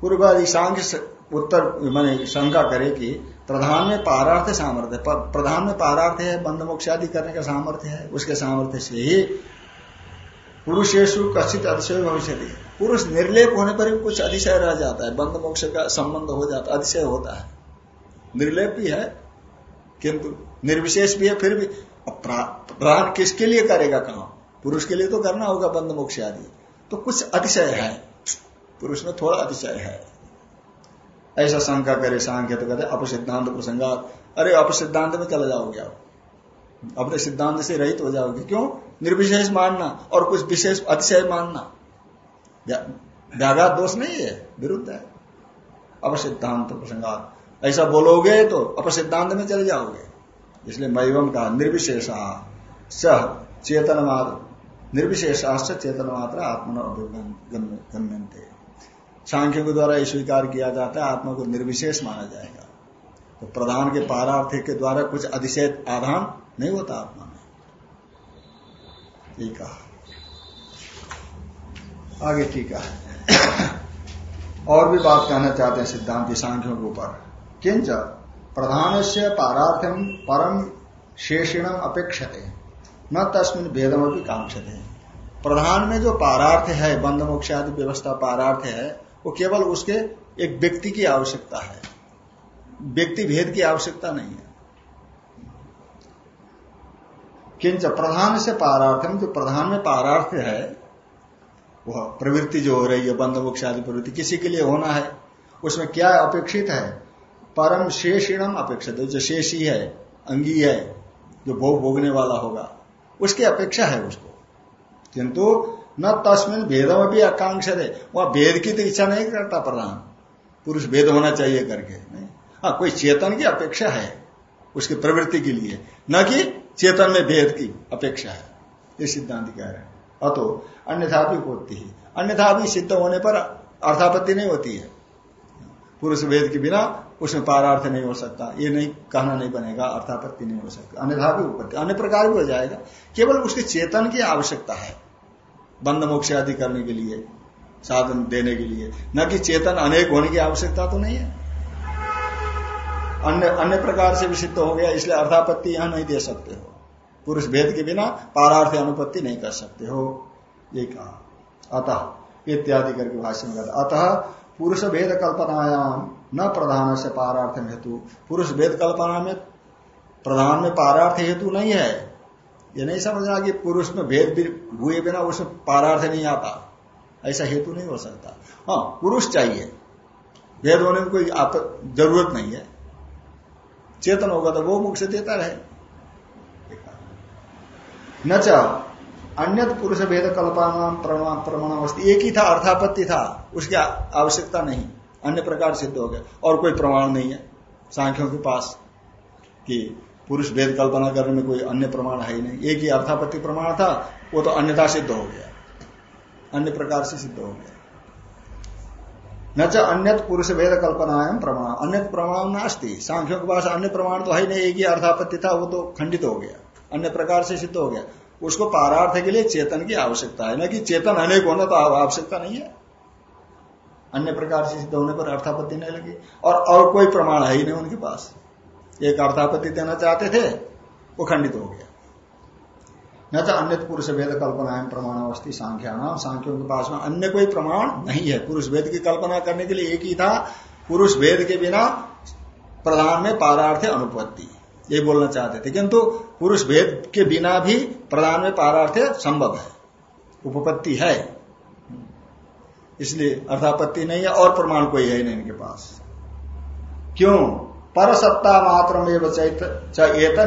पूर्वादि सांख्य उत्तर मैंने शंका करे कि प्रधान में पारार्थ सामर्थ्य प्रधान में पारार्थ है बंद मोक्ष आदि करने का सामर्थ्य है, उसके सामर्थ्य से ही पुरुषेशु कश्चित अतिशय भविष्य पुरुष निर्लेप होने पर भी कुछ अतिशय रह जाता है बंद मोक्ष का संबंध हो जाता अतिशय होता है। निर्लेप भी है, किंतु निर्विशेष भी है, फिर भी। प्राण किसके लिए करेगा काम? पुरुष के लिए तो करना होगा, बंद मोक्ष आदि। तो कुछ अतिशय है। पुरुष में थोड़ा अतिशय है। ऐसा शंका करे, सांख्य तो कहते अप सिद्धांत प्रसंगात। अरे, अपसिद्धांत में चले जाओगे आप। अपने सिद्धांत से रहित हो जाओगे। क्यों? निर्विशेष मानना और कुछ विशेष अतिशय मानना। व्याघात दोष नहीं है, विरुद्ध है। अपसिद्धांत प्रसंगात। ऐसा बोलोगे तो अपसिद्धांत में चले जाओगे। इसलिए मैवम का निर्विशेषा, सह चेतन मात्र निर्विशेषाश्च चेतन मात्र आत्मन गम्यंते सांख्य के द्वारा ये स्वीकार किया जाता है, आत्मा को निर्विशेष माना जाएगा। तो प्रधान के पारार्थ के द्वारा कुछ अधिशय आधान नहीं होता आत्मा में। ठीक आगे ठीक है। और भी बात कहना चाहते हैं सिद्धांत सांख्यों के ऊपर। किंच प्रधान से पारार्थम परम शेषिणम अपेक्षते। न तस्मिन भेदम भी कांक्षते प्रधान में जो पारार्थ है बंद मोक्ष आदि व्यवस्था पारार्थ है, वो केवल उसके एक व्यक्ति की आवश्यकता है। व्यक्ति भेद की आवश्यकता नहीं है। किंच प्रधान से पारार्थम जो प्रधान में पारार्थ है, वह प्रवृत्ति जो हो रही है बंद मोक्ष आदि प्रवृत्ति, किसी के लिए होना है, उसमें क्या अपेक्षित है? परम शेषिणम अपेक्षित जो शेषी है, अंगी है, जो भोग भोगने वाला होगा, उसकी अपेक्षा है उसको। किंतु न तस्मिन भेदम भी आकांक्षा है वह भेद की तो इच्छा नहीं करता प्रधान। पुरुष भेद होना चाहिए करके, नहीं? हाँ कोई चेतन की अपेक्षा है उसकी प्रवृत्ति के लिए, न कि चेतन में भेद की अपेक्षा है। ये सिद्धांत कह रहे हैं। अतो, अन्यथा भी होती है। अन्यथा भी सिद्ध होने पर अर्थापत्ति नहीं होती है। पुरुष भेद के बिना उसमें पारार्थ नहीं हो सकता, ये नहीं, कहना नहीं बनेगा, अर्थापत्ति नहीं हो सकती, अन्यथा भी उपत्ति अन्य प्रकार भी हो जाएगा। केवल उसके चेतन की आवश्यकता है, बंद मोक्ष आदि करने के लिए, साधन देने के लिए। न कि चेतन अनेक होने की आवश्यकता तो नहीं है। अन्य अन्य प्रकार से भी सिद्ध हो गया, इसलिए अर्थापत्ति यहाँ नहीं दे सकते हो। पुरुष भेद के बिना पारार्थ अनुपत्ति नहीं कर सकते हो, ये कहा। अतः, इत्यादि करके भाषण में अतः पुरुष भेद कल्पनायाम न प्रधान से पारार्थ हेतु। पुरुष भेद कल्पना में प्रधान में पारार्थ हेतु नहीं है। ये नहीं समझना कि पुरुष में भेद भी हुए बिना उसमें पारार्थ नहीं आता। ऐसा हेतु नहीं हो सकता। हाँ पुरुष चाहिए। भेद होने में कोई आप ज़रूरत नहीं है। चेतन होगा तो वो मुख से देता रहे। न अन्य पुरुष भेद कल्पना प्रमाण एक ही था, अर्थापत्ति था। उसकी आवश्यकता नहीं। अन्य प्रकार सिद्ध हो गया और कोई प्रमाण नहीं है। सांख्यों के पास कि पुरुष भेद कल्पना करने में कोई अन्य प्रमाण है ही नहीं। एक ही अर्थापत्ति प्रमाण था, वो तो अन्यथा सिद्ध हो गया। अन्य प्रकार से सिद्ध हो गया। न च अन्य पुरुष भेद कल्पनाएँ प्रमाण। अन्य प्रमाण नास्ती। सांख्यों के पास अन्य प्रमाण तो है नहीं। एक ही अर्थापत्ति था, वो तो खंडित हो गया। अन्य प्रकार से सिद्ध हो गया। उसको पारार्थ के लिए चेतन की आवश्यकता है। ना कि चेतन अनेक होना तो आवश्यकता नहीं है। अन्य प्रकार से सिद्ध होने पर अर्थापत्ति नहीं लगी। और और कोई प्रमाण है ही नहीं उनके पास। एक अर्थापत्ति देना चाहते थे, वो खंडित हो गया। न तो अन्य पुरुष वेद कल्पना है प्रमाण अवस्थी सांख्या नाम सांख्यों के पास में अन्य कोई प्रमाण नहीं है। पुरुष वेद की कल्पना करने के लिए एक ही था। पुरुष वेद के बिना प्रधान में पारार्थ अनुपत्ति। ये बोलना चाहते थे। किंतु पुरुष भेद के बिना भी प्रधान में पारार्थ संभव है। उपपत्ति है। इसलिए अर्थापत्ति नहीं है और प्रमाण कोई है नहीं इनके पास। क्यों? पर सत्ता मात्र में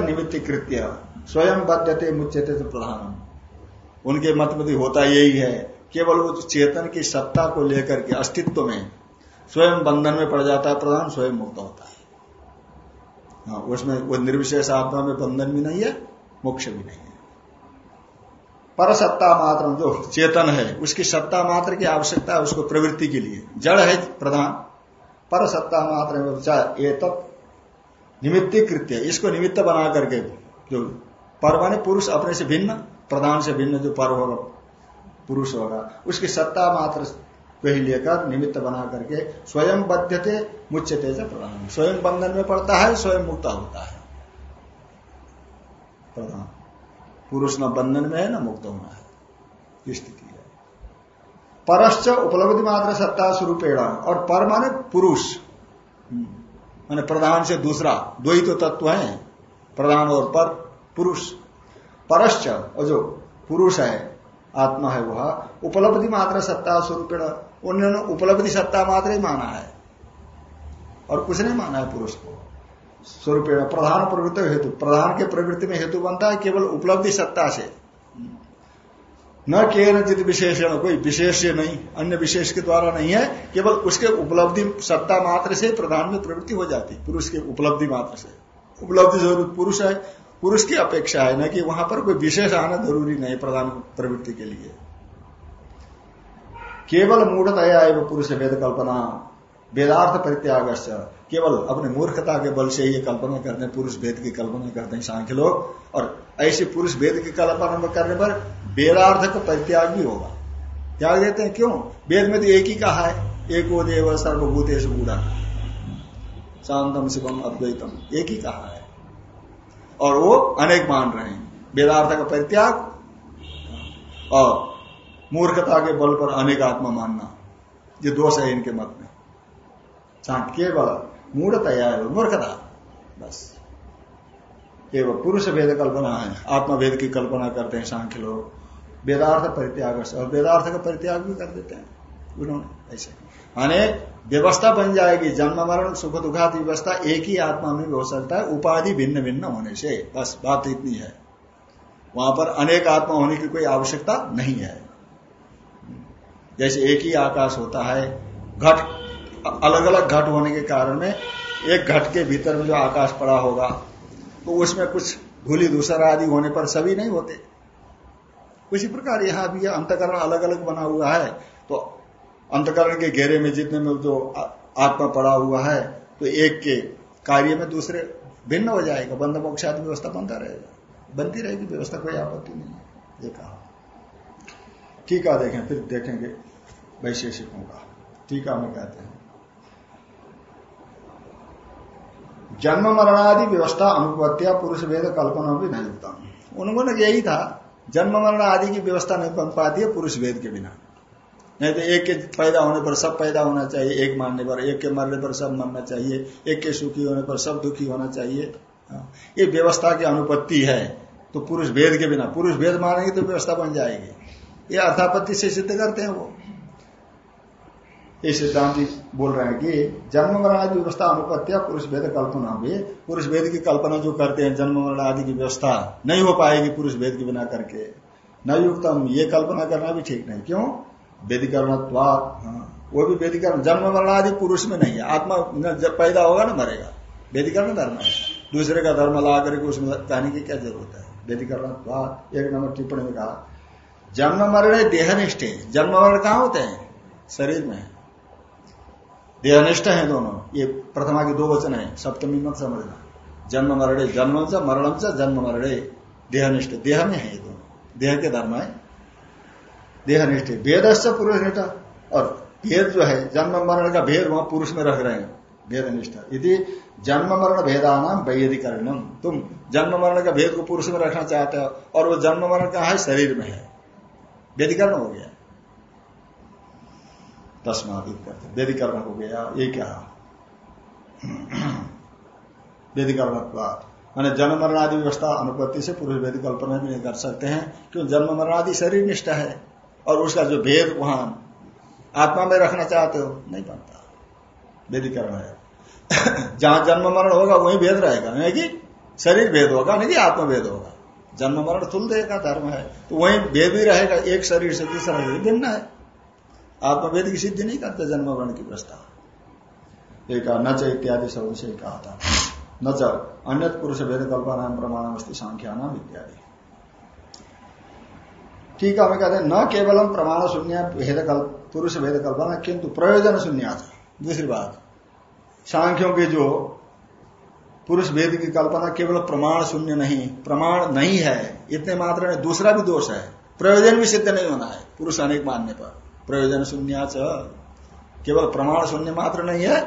निमित्त कृत्य स्वयं बद्यते मुच्यते तो उनके मत में होता यही है। केवल वो चेतन की सत्ता को लेकर के अस्तित्व में स्वयं बंधन में पड़ जाता है, प्रधान स्वयं मुक्त होता है। हाँ उसमें वो निर्विशेष आत्मा में बंधन भी नहीं है, मोक्ष भी नहीं है। पर सत्ता मात्र जो चेतन है, उसकी सत्ता मात्र की आवश्यकता है उसको प्रवृत्ति के लिए। जड़ है प्रधान। पर सत्ता मात्र निमित्ती कृत्य इसको निमित्त बना करके जो पर माने पुरुष अपने से भिन्न, प्रधान से भिन्न जो पर होगा, पुरुष होगा, उसकी सत्ता मात्र को ही लेकर निमित्त बना करके स्वयं बद्धते मुच्यते से प्रधान। स्वयं बंधन में पड़ता है, स्वयं मुक्त होता है। प्रधान। पुरुष न बंधन में है, न मुक्त होना है। ये स्थिति है। परश्च उपलब्धि मात्र सत्ता स्वरूपेण, और पर माने पुरुष। माने प्रधान से दूसरा दो ही तो तत्व है। प्रधान और पर पुरुष। परश्च, और जो पुरुष है, आत्मा है वह, उपलब्धि मात्र सत्ता स्वरूप उन्होंने उपलब्धि सत्ता मात्र ही माना है। और कुछ नहीं माना है पुरुष को। स्वरूप प्रधान प्रवृत्ति हेतु। प्रधान के प्रवृत्ति में हेतु बनता है केवल उपलब्धि सत्ता से। न केवल जित विशेषण, कोई विशेष नहीं, अन्य विशेष के द्वारा नहीं है, केवल उसके उपलब्धि सत्ता मात्र से प्रधान में प्रवृत्ति हो जाती पुरुष के उपलब्धि मात्र से। उपलब्धि ज़रूर पुरुष है, पुरुष की अपेक्षा है, ना कि वहाँ पर कोई विशेष आना ज़रूरी नहीं प्रधान प्रवृत्ति के लिए। केवल मूढ़तया एवं पुरुष वेद कल्पना। वेदार्थ परित्याग केवल अपने मूर्खता के बल से ये कल्पना करते हैं, पुरुष वेद की कल्पना करते हैं सांख्य लोग। और ऐसे पुरुष वेद की कल्पना करने पर वेदार्थ का परित्याग भी होगा। त्याग देते हैं क्यों? वेद में तो एक ही कहा है, एक वो देव सर्वभूतेश बूढ़ा शांतम शिवम अद्वैतम, एक ही कहा है। और वो अनेक मान रहे हैं। वेदार्थ का परित्याग और मूर्खता के बल पर अनेक आत्मा मानना, ये दोष है इनके मत में। केवल मूढ़तया है मूर्खता बस केवल पुरुष भेद कल्पना है आत्मा भेद की कल्पना करते हैं सांख्य लोग वेदार्थ परित्याग और वेदार्थ का परित्याग भी कर देते हैं उन्होंने ऐसे माने व्यवस्था बन जाएगी जन्म मरण सुख दुखात व्यवस्था एक ही आत्मा में हो सकता है उपाधि भिन्न भिन्न होने से बस बात इतनी है वहाँ पर अनेक आत्मा होने की कोई आवश्यकता नहीं है जैसे एक ही आकाश होता है घट अलग अलग घट होने के कारण में एक घट के भीतर में जो आकाश पड़ा होगा तो उसमें कुछ धूली दूसर आदि होने पर सभी नहीं होते। उसी प्रकार यहाँ भी अंतकरण अलग अलग बना हुआ है। तो अंतकरण के घेरे में जितने में जो आत्मा पड़ा हुआ है तो एक के कार्य में दूसरे भिन्न हो जाएगा। बंद मोक्ष आदि व्यवस्था बनता रहेगा। बनती रहेगी, व्यवस्था कोई आपत्ति नहीं है। ये कहा। टीका देखें, फिर देखेंगे वैशेषिकों का। टीका में कहते हैं। जन्म मरणादि व्यवस्था अनुपत्या पुरुष वेद कल्पना भी नहीं उत्तम उन्होंने यही था जन्म मरण आदि की व्यवस्था नहीं बन पाती है पुरुष वेद के बिना। नहीं तो एक के पैदा होने पर सब पैदा होना चाहिए, एक मानने पर, एक के मरने पर सब मरना चाहिए, एक के सुखी होने पर सब दुखी होना चाहिए। हाँ। ये व्यवस्था की अनुपत्ति है तो पुरुष भेद के बिना, पुरुष भेद मानेंगे तो व्यवस्था बन जाएगी। ये अर्थापत्ति से सिद्ध करते हैं वो। ये सिद्धांत बोल रहे हैं कि जन्म मरण आदि व्यवस्था अनुपत्या पुरुष भेद कल्पना भी पुरुष भेद की कल्पना जो करते हैं जन्म मरण आदि की व्यवस्था नहीं हो पाएगी पुरुष भेद के बिना करके। न युक्तम ये कल्पना करना भी ठीक नहीं। क्यों? वेदिकरण हाँ, वो भी वेदिकरण। जन्म मरण आदि पुरुष में नहीं है। आत्मा जब पैदा होगा ना मरेगा। वेदिकरण धर्म है। दूसरे का धर्म ला करके उसमें कहने की क्या ज़रूरत है? वेदिकरण एक नंबर टिप्पणी में कहा जन्म मरण देहनिष्ठ। जन्म मरण कहाँ होते हैं? शरीर में। देहनिष्ठ है दोनों। ये प्रथमा के दो वचन है, सप्तमी मत समझना। जन्म मरणे, जन्म च मरणम च, जन्म मरणे। देहनिष्ठ, देह में है ये दोनों। देह के धर्म है। देहनिष्ठ वेद पुरुष निष्ठ और भेद जो है, जन्म मरण का भेद वहाँ पुरुष में रख रहे हैं। भेदनिष्ठ। यदि जन्म मरण भेदानाम वैदिकरणम तुम जन्म मरण का भेद को पुरुष में रखना चाहते हो, और वो जन्म मरण कहा है, शरीर में है। वेदिकरण हो गया। तस्मादित करते वेदिकरण हो गया, ये क्या? वेदिकरण मैंने जन्म मरण आदि व्यवस्था अनुपत्ति से पुरुष वेदी कल्पना भी नहीं कर सकते हैं क्यों जन्म मरण आदि शरीर निष्ठा है, और उसका जो भेद वहाँ आत्मा में रखना चाहते हो, नहीं बनता। वेदिकरण है। जहाँ जन्म मरण होगा, वही भेद रहेगा, नहीं कि शरीर भेद होगा, नहीं कि आत्मा भेद होगा। जन्म मरण तुल देगा धर्म है तो वही भेद ही रहेगा, एक शरीर से दूसरा शरीर भिन्न है। आत्मवेद की सिद्धि नहीं करते जन्म वर्ण की प्रस्ताव। एक न च इत्यादि शब्द से कहा था। न च अन्य पुरुष भेद कल्पना प्रमाण संख्या नाम इत्यादि। ठीक है, हमें कहते हैं, न केवलम प्रमाण शून्य भेद पुरुष भेद कल्पना, किंतु प्रयोजन शून्य दूसरी बात, सांख्यों के जो पुरुष भेद की कल्पना केवल प्रमाण शून्य नहीं, प्रमाण नहीं है, इतने मात्र में दूसरा भी दोष है। प्रयोजन भी सिद्ध नहीं होना है, पुरुष अनेक मानने पर। प्रयोजन शून्य केवल प्रमाण शून्य मात्र नहीं है,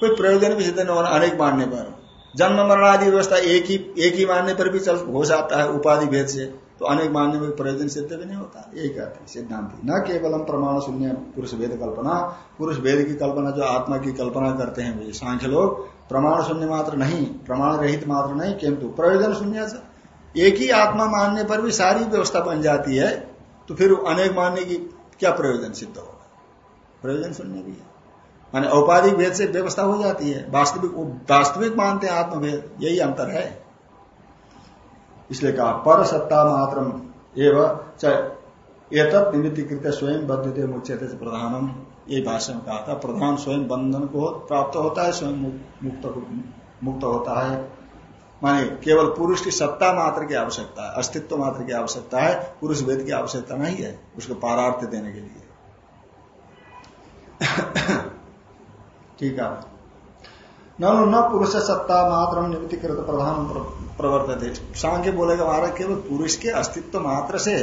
कोई प्रयोजन भी सिद्ध नहीं होना अनेक मानने पर। जन्म मरण आदि व्यवस्था एक ही एक ही मानने पर भी चल हो जाता है उपाधि भेद से। तो अनेक मानने में प्रयोजन सिद्ध भी नहीं होता। यही कहते हैं, सिद्धांति। न केवल हम प्रमाण शून्य पुरुष भेद कल्पना। पुरुष भेद की कल्पना जो आत्मा की कल्पना करते हैं वे सांख्य लोग, प्रमाण शून्य मात्र नहीं, प्रमाण रहित मात्र नहीं, किंतु प्रयोजन शून्य एक ही आत्मा मानने पर भी सारी व्यवस्था बन जाती है तो फिर अनेक मानने की क्या प्रयोजन सिद्ध होगा? प्रयोजन शून्य भी है माने औपाधिक भेद से व्यवस्था हो जाती है। वास्तविक वास्तविक मानते हैं आत्मभेद। यही अंतर है। इसलिए कहा, पर सत्ता मात्र एवं एतत् निमित्तीकृत स्वयं बद्धते मुख्यते से प्रधानम। ये भाषण कहा था, प्रधान स्वयं बंधन को प्राप्त होता है, स्वयं मुक्त मुक्त होता है। माने केवल पुरुष की सत्ता मात्र की आवश्यकता है, अस्तित्व मात्र की आवश्यकता है, पुरुष वेद की आवश्यकता नहीं है उसको पारार्थ देने के लिए। ठीक है। न न पुरुष सत्ता मात्र निमित्त कृत प्रधान प्रवर्तित। सांख्य बोलेगा महाराज, केवल पुरुष के अस्तित्व मात्र से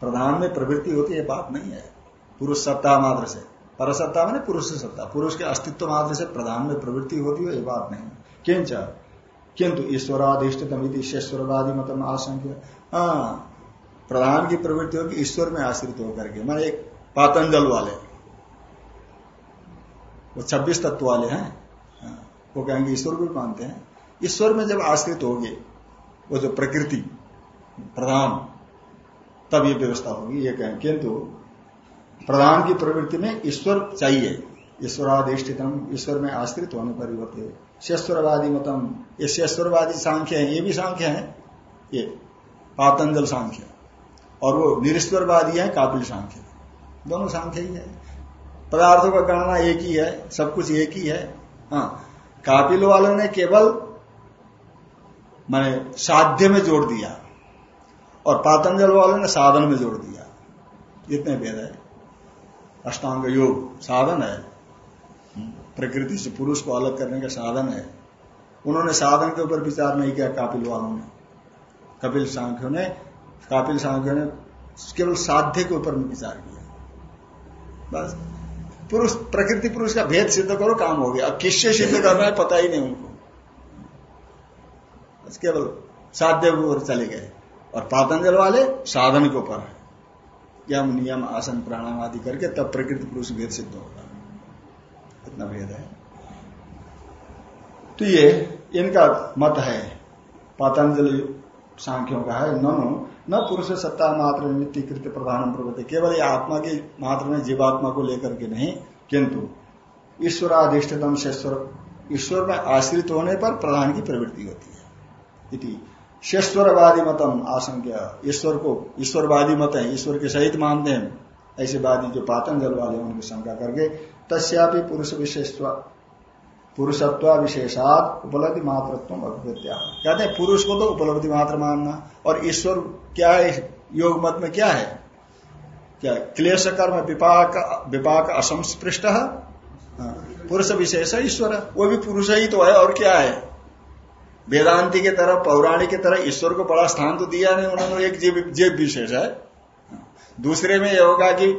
प्रधान में प्रवृत्ति होती है बात नहीं है। पुरुष सत्ता मात्र से, पर सत्ता मैंने पुरुष सत्ता। पुरुष के अस्तित्व मात्र से प्रधान में प्रवृत्ति होती है, ये बात नहीं किंच किंतु ईश्वराधिष्ठित ईश्वरवादी मतलब आशंक्य हाँ प्रधान की प्रवृत्ति होगी ईश्वर में आश्रित होकर के। मैंने एक पातंजल वाले। वो छब्बीस तत्व वाले हैं। हाँ, वो कहेंगे ईश्वर को मानते हैं। ईश्वर में जब आश्रित होगी वो जो प्रकृति प्रधान तब ये व्यवस्था होगी ये कहें। किंतु प्रधान की प्रवृत्ति में ईश्वर चाहिए। ईश्वराधिष्ठितम ईश्वर में आश्रित होने पर होते। शेश्वरवादी मतम। ये शेश्वरवादी सांख्य है, ये भी सांख्य है, ये पातंजल सांख्य। और वो निरीश्वरवादी है कापिल सांख्य। दोनों सांख्य ही है। पदार्थों का गणना एक ही है, सब कुछ एक ही है। हाँ कापिल वालों ने केवल मैंने साध्य में जोड़ दिया और पातंजल वालों ने साधन में जोड़ दिया। इतने भेद है। अष्टांग योग साधन है। प्रकृति से पुरुष को अलग करने का साधन है। उन्होंने साधन के ऊपर विचार नहीं किया, कापिल वालों ने। कपिल सांख्यों ने, कापिल सांख्यों ने केवल साध्य के ऊपर विचार किया। बस। पुरुष, प्रकृति पुरुष का भेद सिद्ध करो, काम हो गया। अब किससे सिद्ध करना है, पता ही नहीं उनको। बस केवल साध्य के ऊपर चले गए। और पातंजल वाले साधन के ऊपर है। यम नियम, आसन, प्राणायाम आदि करके तब प्रकृति पुरुष भेद सिद्ध होगा। इतना भेद है। तो ये इनका मत है। पतंजलि सांख्यों का है, ननु, न पुरुष सत्ता मात्र नित्यकृत प्रधान प्रवृत्ति, केवल आत्मा की मात्र में जीवात्मा को लेकर के नहीं, किंतु ईश्वराधिष्ठतम शेश्वर, ईश्वर में आश्रित होने पर प्रधान की प्रवृत्ति होती है। इति शेश्वरवादी मतम आशंक्य, ईश्वर को ईश्वरवादी मत है, ईश्वर के सहित मानते हैं। ऐसे वादी जो पातंजल वाले उनकी शंका करके तस्यापि पुरुष विशेष पुरुषत्व विशेषात उपलब्धि मात्रत्व अभिव्यत्या कहते हैं पुरुष को तो उपलब्धि मात्र मानना और ईश्वर क्या है योग मत में क्या है? क्या क्लेश कर्म विपाक विपाक असंस्पृष्ट। हाँ, पुरुष विशेष है ईश्वर वो भी पुरुष ही तो है और क्या है? वेदांति के तरह पौराणिक की तरह ईश्वर को बड़ा स्थान तो दिया नहीं उन्होंने एक जीव जीव विशेष है। दूसरे में यह होगा कि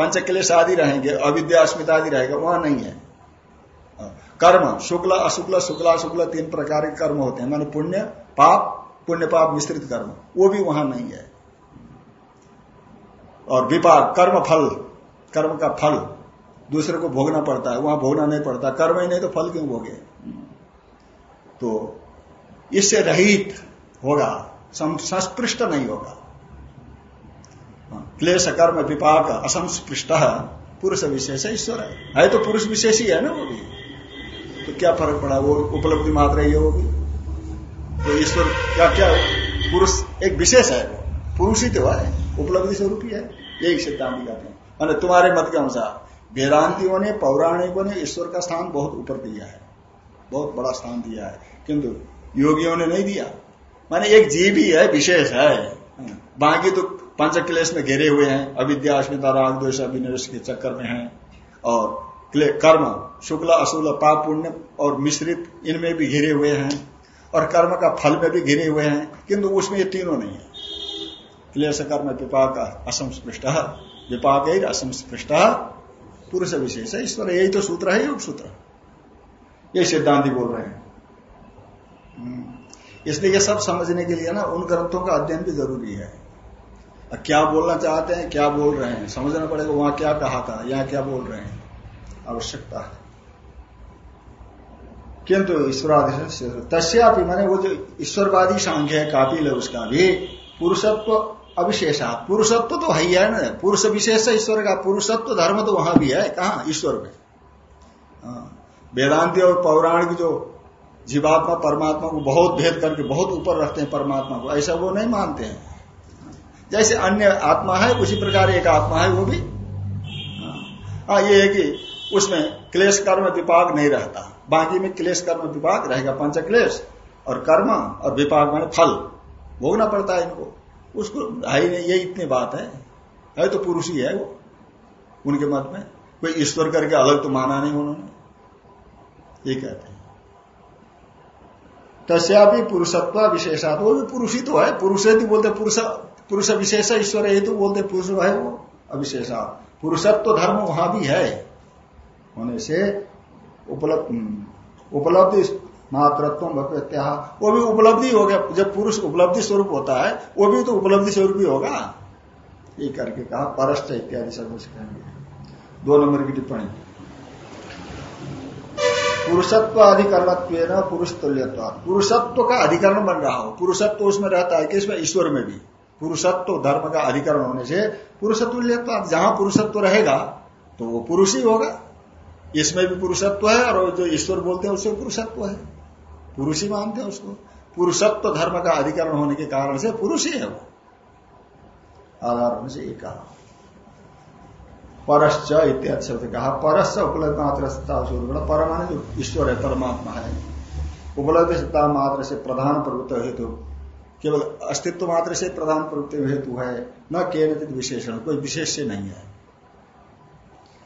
पंच क्लेश आदि रहेंगे अविद्या अस्मिता आदि रहेगा, वहाँ नहीं है। कर्म, शुक्ल, अशुक्ल, शुक्ला शुक्ल तीन प्रकार के कर्म होते हैं। माने पुण्य, पाप पुण्य, पाप, मिश्रित कर्म। वो भी वहाँ नहीं है। और विपाक, कर्म फल, कर्म का फल। दूसरे को भोगना पड़ता है, वहाँ भोगना नहीं पड़ता। कर्म ही नहीं तो फल क्यों भोगे? तो इससे रहित होगा संस्पृष्ट नहीं होगा। क्लेश, कर्म, विपाक, असंस्पृष्ट, पुरुष विशेष ईश्वर है। है तो पुरुष विशेष ही है ना वो भी। तो क्या फ़र्क पड़ा? वो उपलब्धि मात्र ही होगी तो ईश्वर क्या क्या पुरुष एक विशेष है। वो पुरुष ही। तो है उपलब्धि स्वरूप ही है। यही सिद्धांत कहते हैं। मैंने तुम्हारे मत के अनुसार, वेदांतियों ने, पौराणिकों ने ईश्वर का स्थान बहुत ऊपर दिया है। बहुत बड़ा स्थान दिया है। किंतु योगियों ने नहीं दिया। माने एक जीव ही है, विशेष है। बाकी तो पंच क्लेश में घेरे हुए हैं, अविद्या, अस्मिता, राग द्वेश अभिनिवेश के चक्कर में है, और कर्म, शुक्ल, अशुक्ल, पाप, पुण्य और मिश्रित, इनमें भी घिरे हुए हैं, और कर्म का फल में भी घिरे हुए हैं, किंतु उसमें ये तीनों नहीं है। क्लेश, कर्म, विपाक, असंस्पृष्ट विपाक असंस्पृष्ट, पुरुष विशेष है ईश्वर, यही तो सूत्र है योग सूत्र। ये सिद्धांति बोल रहे हैं। हम्म। इसलिए ये सब समझने के लिए ना, उन ग्रंथों का अध्ययन भी ज़रूरी है। क्या बोलना चाहते हैं, क्या बोल रहे हैं? समझना पड़ेगा वहाँ क्या कहा था, यहाँ क्या बोल रहे हैं। आवश्यकता है। किंतु ईश्वराधि तस्यापि मैंने वो जो ईश्वरवादी सांख्य है कापिल है, उसका भी पुरुषत्व अविशेषा। पुरुषत्व तो है ही है ना। पुरुष विशेष है ईश्वर का, पुरुषत्व धर्म तो वहाँ भी है। कहा? ईश्वर में। हाँ। वेदांति और पौराणिक जो जीवात्मा, परमात्मा को बहुत भेद करके बहुत ऊपर रखते हैं, परमात्मा को। ऐसा वो नहीं मानते हैं। जैसे अन्य आत्मा है उसी प्रकार एक आत्मा है वो भी। हाँ, हाँ ये है कि उसमें क्लेश कर्म विपाक नहीं रहता। बाकी में क्लेश कर्म विपाक रहेगा पंच क्लेश और कर्म और विपाक माने फल। भोगना पड़ता है इनको। उसको है नहीं ये इतनी बात है। है तो पुरुष ही है वो उनके मत में। कोई ईश्वर करके अलग तो माना नहीं उन्होंने। ये कहते हैं। तस्यापि पुरुषत्व विशेषात वो भी पुरुष ही तो है। पुरुष ही बोलते पुरुष पुरुष विशेष ईश्वर है तो बोलते, पुरुष है वो अविशेषा। पुरुषत्व तो धर्म वहाँ भी है। होने से उपलब्ध उपलब्धि मातृत्व वो भी उपलब्धि हो गया। जब पुरुष उपलब्धि स्वरूप होता है, वो भी तो उपलब्धि स्वरूप ही होगा। ये करके कहा परस्त इत्यादि सब कुछ कहेंगे। दो नंबर की टिप्पणी। पुरुषत्व अधिकरणत्व पुरुष तुल्यत्व पुरुषत्व का अधिकरण बन रहा हो। पुरुषत्व उसमें रहता है कि इसमें ईश्वर में भी। पुरुषत्व धर्म का अधिकरण होने से पुरुषत्व जहाँ पुरुषत्व रहेगा तो वो पुरुष ही होगा। इसमें भी पुरुषत्व है और जो ईश्वर बोलते हैं उसमें पुरुषत्व है। पुरुष ही मानते हैं उसको। पुरुषत्व धर्म का अधिकरण होने के कारण से पुरुष ही है वो। आधार से एक परश्च इत्यादि शब्द कहा। परश्च उपलब्ध मात्र पर माने जो ईश्वर है, परमात्मा है। उपलब्ध सत्ता मात्र से प्रधान प्रवृत्त हेतु केवल अस्तित्व मात्र से प्रधान प्रवृत्ति हेतु है, न केवल विशेषण, कोई विशेष से नहीं है।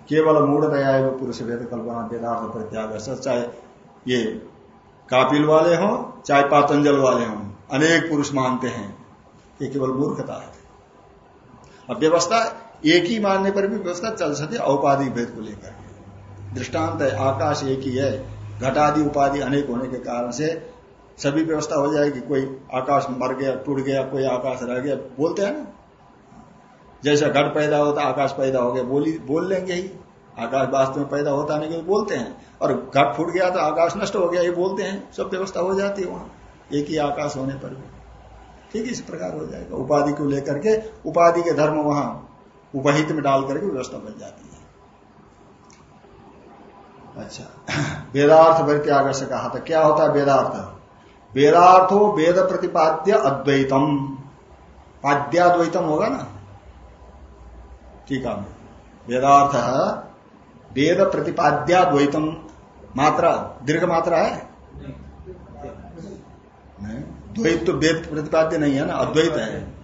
केवल मूढ़ दया एवं पुरुष भेद कल्पना, वेदार्थ प्रत्याग चाहे ये कापिल वाले हों, चाहे पातंजल वाले हों, अनेक पुरुष मानते हैं, ये केवल मूर्खता है। अब व्यवस्था एक ही मानने पर भी व्यवस्था चल सकती औपाधिक भेद को लेकर। दृष्टांत है, आकाश एक ही है, घटादि उपाधि अनेक होने के कारण से सभी व्यवस्था हो जाएगी, कोई आकाश मर गया, टूट गया, कोई आकाश रह गया, बोलते हैं ना। जैसा घट पैदा होता, आकाश पैदा हो गया, बोली, बोल लेंगे ही। आकाश वास्तव में पैदा होता नहीं, क्योंकि बोलते हैं। और घट फूट गया तो आकाश नष्ट हो गया, ये बोलते हैं। सब व्यवस्था हो जाती है वहाँ। एक ही आकाश होने पर भी। ठीक इस प्रकार हो जाएगा। उपाधि को लेकर के, उपाधि के धर्म वहाँ उपहित में डाल करके व्यवस्था बन जाती है। अच्छा। वेदार्थ त्याग से कहा था, क्या होता है वेदार्थ? वेदार्थो वेद प्रतिपाद्य अद्वैतम। पाद्याद्वैतम होगा ना? ठीक है। वेदार्थ वेद प्रतिपाद्याद्वैतम। मात्रा, दीर्घ मात्रा है? द्वैत तो वेद प्रतिपाद्य नहीं है ना? अद्वैत है।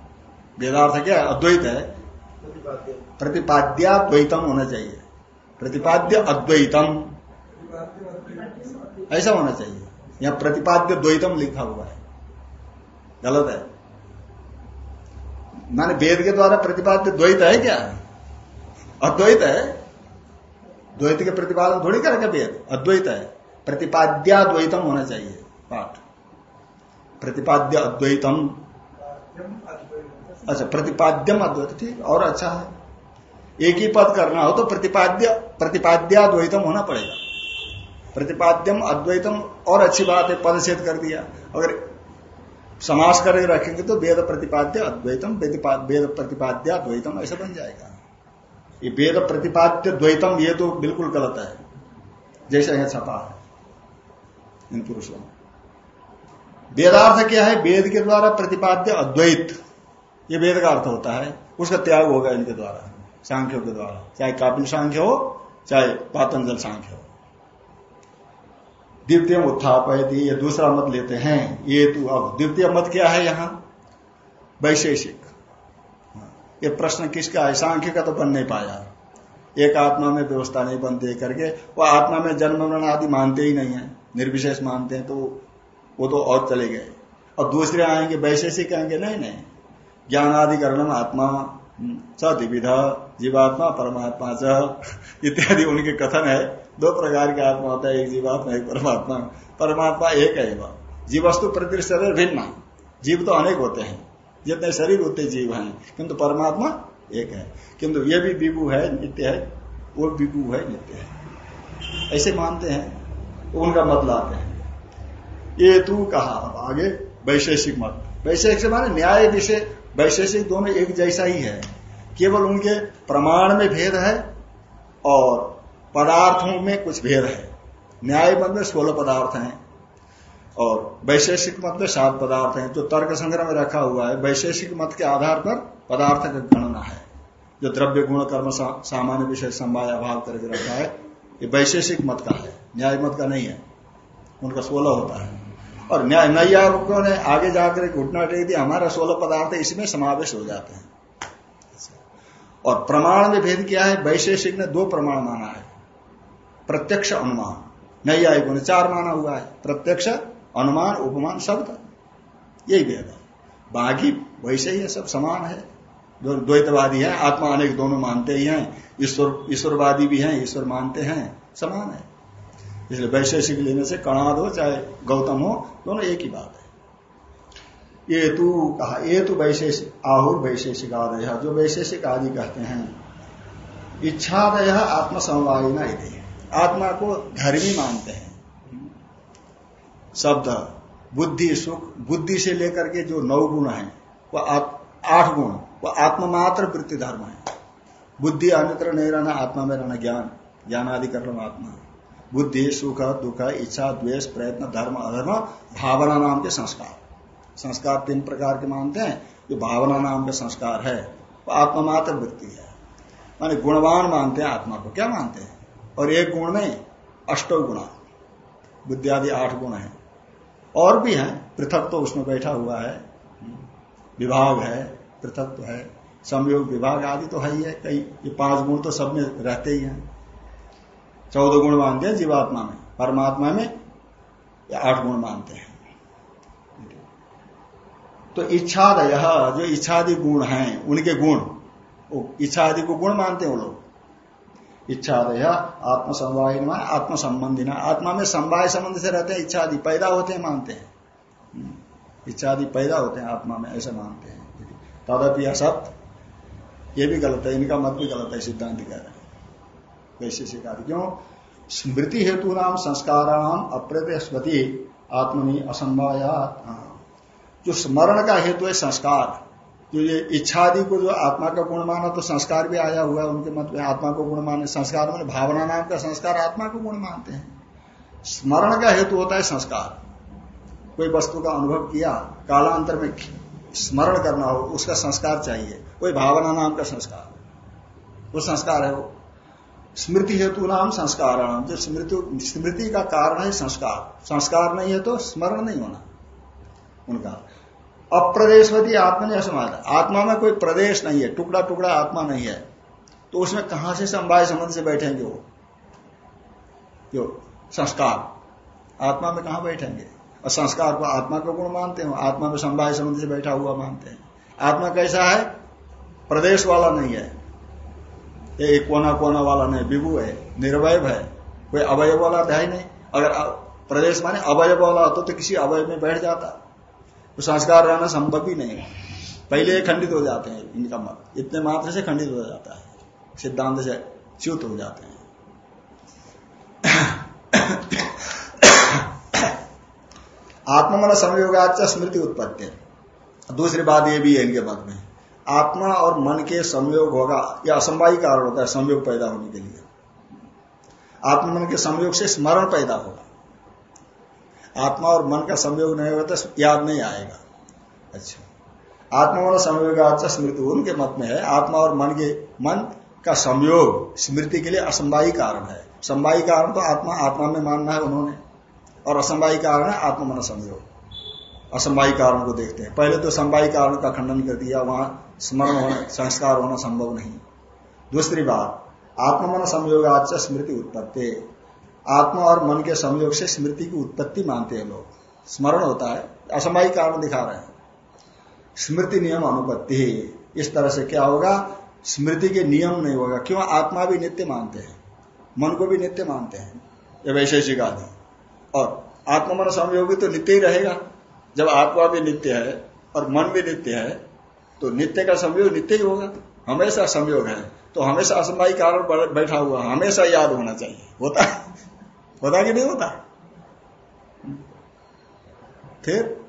वेदार्थ क्या है? अद्वैत है। प्रतिपाद्याद्वैतम होना चाहिए। प्रतिपाद्य अद्वैतम। ऐसा होना चाहिए। यहाँ प्रतिपाद्य द्वैतम लिखा हुआ है। गलत है। माने वेद के द्वारा प्रतिपाद्य द्वैत है क्या? अद्वैत है। द्वैत के प्रतिपादन थोड़ी करेगा वेद। अद्वैत है। प्रतिपाद्याद्वैतम होना चाहिए पाठ। प्रतिपाद्य अद्वैतम। अच्छा प्रतिपाद्यम अद्वैत, ठीक। और अच्छा है। एक ही पद करना हो तो प्रतिपाद्य, प्रतिपाद्याद्वैतम होना पड़ेगा। प्रतिपाद्यम, अद्वैतम और अच्छी बात है पद छेद कर दिया। अगर समास करके रखेंगे तो वेद प्रतिपाद्य, अद्वैतम वेद प्रतिपाद्य, अद्वैतम, ऐसा बन जाएगा। ये वेद प्रतिपाद्य, द्वैतम, ये तो बिल्कुल गलत है। जैसा यह छपा है, इन पुरुषों में। वेदार्थ क्या है? वेद के द्वारा प्रतिपाद्य अद्वैत। ये वेद का अर्थ होता है। उसका त्याग होगा इनके द्वारा, सांख्यों के द्वारा। चाहे कापिल सांख्य हो, चाहे पातंजल सांख्य हो। द्वितीय उत्थापयती, ये दूसरा मत लेते हैं, ये तो अब द्वितीय मत क्या है यहाँ? वैशेषिक। ये प्रश्न किसका है? सांख्य का तो बन नहीं पाया। एक आत्मा में व्यवस्था नहीं बन दे करके, वो आत्मा में जन्म मरण आदि मानते ही नहीं है, निर्विशेष मानते हैं तो वो तो और चले गए। और दूसरे आएँगे, वैशेषिक कहेंगे नहीं नहीं। ज्ञान आदि करण आत्मा च द्विविधा जीवात्मा, परमात्मा च इत्यादि उनके कथन है। दो प्रकार के आत्मा होता है, एक जीवात्मा, एक परमात्मा। परमात्मा एक है वह जीवस्तु प्रति शरीर भिन्न जीव तो अनेक होते हैं। जितने शरीर, उतने जीव हैं। किंतु परमात्मा एक है। किंतु ये भी विभु है, नित्य है। वो विभु है, नित्य है। ऐसे मानते हैं। उनका मत लाते हैं। ये तू कहा, अब आगे वैशेषिक मत। वैशेषिक माने न्याय विषय वैशेषिक दोनों एक जैसा ही है। केवल उनके प्रमाण में भेद है और पदार्थों में कुछ भेद है। न्याय मत में सोलह पदार्थ हैं और वैशेषिक मत में सात पदार्थ हैं। जो तर्क संग्रह में रखा हुआ है, वैशेषिक मत के आधार पर पदार्थ का गणना है। जो द्रव्य गुण, कर्म सामान्य विषय संवाय अभाव करके रखा है, ये वैशेषिक मत का है। न्याय मत का नहीं है। उनका सोलह होता है। और न्याय, नैयायिकों ने आगे जाकर घुटना टेक दिया हमारा सोलह पदार्थ इसमें समावेश हो जाते हैं। और प्रमाण में भेद किया है, वैशेषिक ने दो प्रमाण माना है। प्रत्यक्ष अनुमान। नैयायिकों ने चार माना हुआ है। प्रत्यक्ष, अनुमान, उपमान, शब्द। यही भेद है। बाकी वैसे ही है, सब समान है। जो द्वैतवादी है, आत्मा अनेक दोनों मानते ही हैं। ईश्वर, ईश्वरवादी भी हैं, ईश्वर मानते हैं। समान है। इसलिए वैशेषिक लेने से कणाद हो, चाहे गौतम हो, दोनों एक ही बात है। ये तू कहा ये तो वैशेषिक, आहुर वैशेषिक आदय, जो वैशेषिक आदि कहते हैं। इच्छादय आत्मसमवायना आत्मा को धर्मी मानते हैं। शब्द, बुद्धि, सुख, बुद्धि से लेकर के जो नौ गुण है वह आठ गुण वह आत्ममात्र वृत्ति धर्म है। बुद्धि अन्यत्र नहीं रहना, आत्मा में रहना ज्ञान ज्ञान आदि कर आत्मा बुद्धि, सुख, दुख, इच्छा, द्वेष, प्रयत्न, धर्म, अधर्म, भावना नाम के संस्कार। संस्कार तीन प्रकार के मानते हैं, जो भावना नाम के संस्कार है, वो आत्ममात्र वृत्ति है। माने गुणवान मानते हैं आत्मा को। क्या मानते हैं? और एक गुण नहीं, अष्टो गुणा। बुद्धि आदि आठ गुण है। और भी है, पृथक तो उसमें बैठा हुआ है। विभाग है, पृथक तो है। संयोग विभाग आदि तो है ही है, कई। ये पाँच गुण तो सब में रहते ही हैं। चौदह गुण मानते हैं जीवात्मा में। परमात्मा में या आठ गुण मानते हैं। तो इच्छादय, जो इच्छादि गुण हैं, उनके गुण। इच्छादि को गुण मानते हैं वो लोग। इच्छादय आत्म समवाय आत्म संबंधी ना। आत्मा में समवाय संबंध से रहते हैं, इच्छादि पैदा होते हैं, मानते हैं। हम्म। इच्छादि पैदा होते हैं, आत्मा में, ऐसे मानते हैं। तदपि असत। ये भी गलत है, इनका मत भी गलत है, सिद्धांत कह रहे हैं। वैशेषिक क्यों? स्मृति हेतु नाम संस्काराणाम अप्रत्यस्पति आत्मनि असंभवया हाँ। जो स्मरण का हेतु है संस्कार, जो ये इच्छा आदि को जो आत्मा का गुण माना तो संस्कार भी आया हुआ है उनके मत में। आत्मा को गुण माने संस्कार में भावना नाम का संस्कार आत्मा को गुण मानते हैं। स्मरण का हेतु होता है संस्कार। कोई वस्तु का अनुभव किया, कालांतर में स्मरण करना हो, उसका संस्कार चाहिए। कोई भावना नाम का संस्कार, वो संस्कार है वो। स्मृति हेतु नाम संस्कार जो स्मृति स्मृति का कारण है संस्कार। संस्कार नहीं है तो स्मरण नहीं होना, उनका। अप्रदेशवती आत्मा ने असमाध आत्मा में कोई प्रदेश नहीं है टुकड़ा टुकड़ा आत्मा नहीं है। तो उसमें कहाँ से संवाय संबंध से बैठेंगे वो? जो संस्कार। आत्मा में कहा बैठेंगे? और संस्कार को आत्मा का गुण मानते हो, आत्मा में संवाय संबंध से बैठा हुआ मानते हैं। आत्मा कैसा है? प्रदेश वाला नहीं है। एक कोना कोना वाला नहीं, विभु है निर्वय है, कोई अवयव वाला है नहीं। अगर प्रदेश माने अवयव वाला होता तो किसी अवयव में बैठ जाता। तो संस्कार रहना संभव ही। नहीं पहले खंडित हो जाते हैं, इनका मत इतने मात्र से खंडित हो जाता है। सिद्धांत से च्युत हो जाते हैं। आत्मन संयोगाच स्मृति उत्पत्ति। दूसरी बात ये भी है इनके मत में। आत्मा और मन के संयोग होगा यह असंभावी कारण होता है, संयोग पैदा होने के लिए। आत्मा मन के संयोग से स्मरण पैदा होगा। आत्मा और मन का संयोग नहीं होगा तो याद नहीं आएगा। अच्छा। आत्मा मन संयोग अच्छा स्मृति, उनके मत में है, आत्मा और मन के, मन का संयोग स्मृति के लिए असंभावी कारण है। संभावी कारण तो आत्मा आत्मा में मानना है उन्होंने, और असंभावी कारण है आत्मा मन संयोग। असंभावी कारण को देखते हैं। पहले तो संभावी कारण का खंडन कर दिया, वहाँ स्मरण होना, संस्कार होना संभव नहीं। दूसरी बात, आत्मा मन संयोग आज स्मृति उत्पत्ति। आत्मा और मन के संयोग से स्मृति की उत्पत्ति मानते हैं लोग। स्मरण होता है, असमय कारण दिखा रहे हैं। स्मृति नियम अनुपत्ति इस तरह से क्या होगा? स्मृति के नियम नहीं होगा। क्यों? आत्मा भी नित्य मानते हैं। मन को भी नित्य मानते हैं। ये वैशेषिक आदि। और आत्मा मन संयोग तो नित्य ही रहेगा। जब आत्मा भी नित्य है और मन भी नित्य है तो नित्य का संयोग नित्य ही होगा। हमेशा संयोग है। तो हमेशा असमय कारण बैठा हुआ, हमेशा याद होना चाहिए। होता है। होता कि नहीं होता? फिर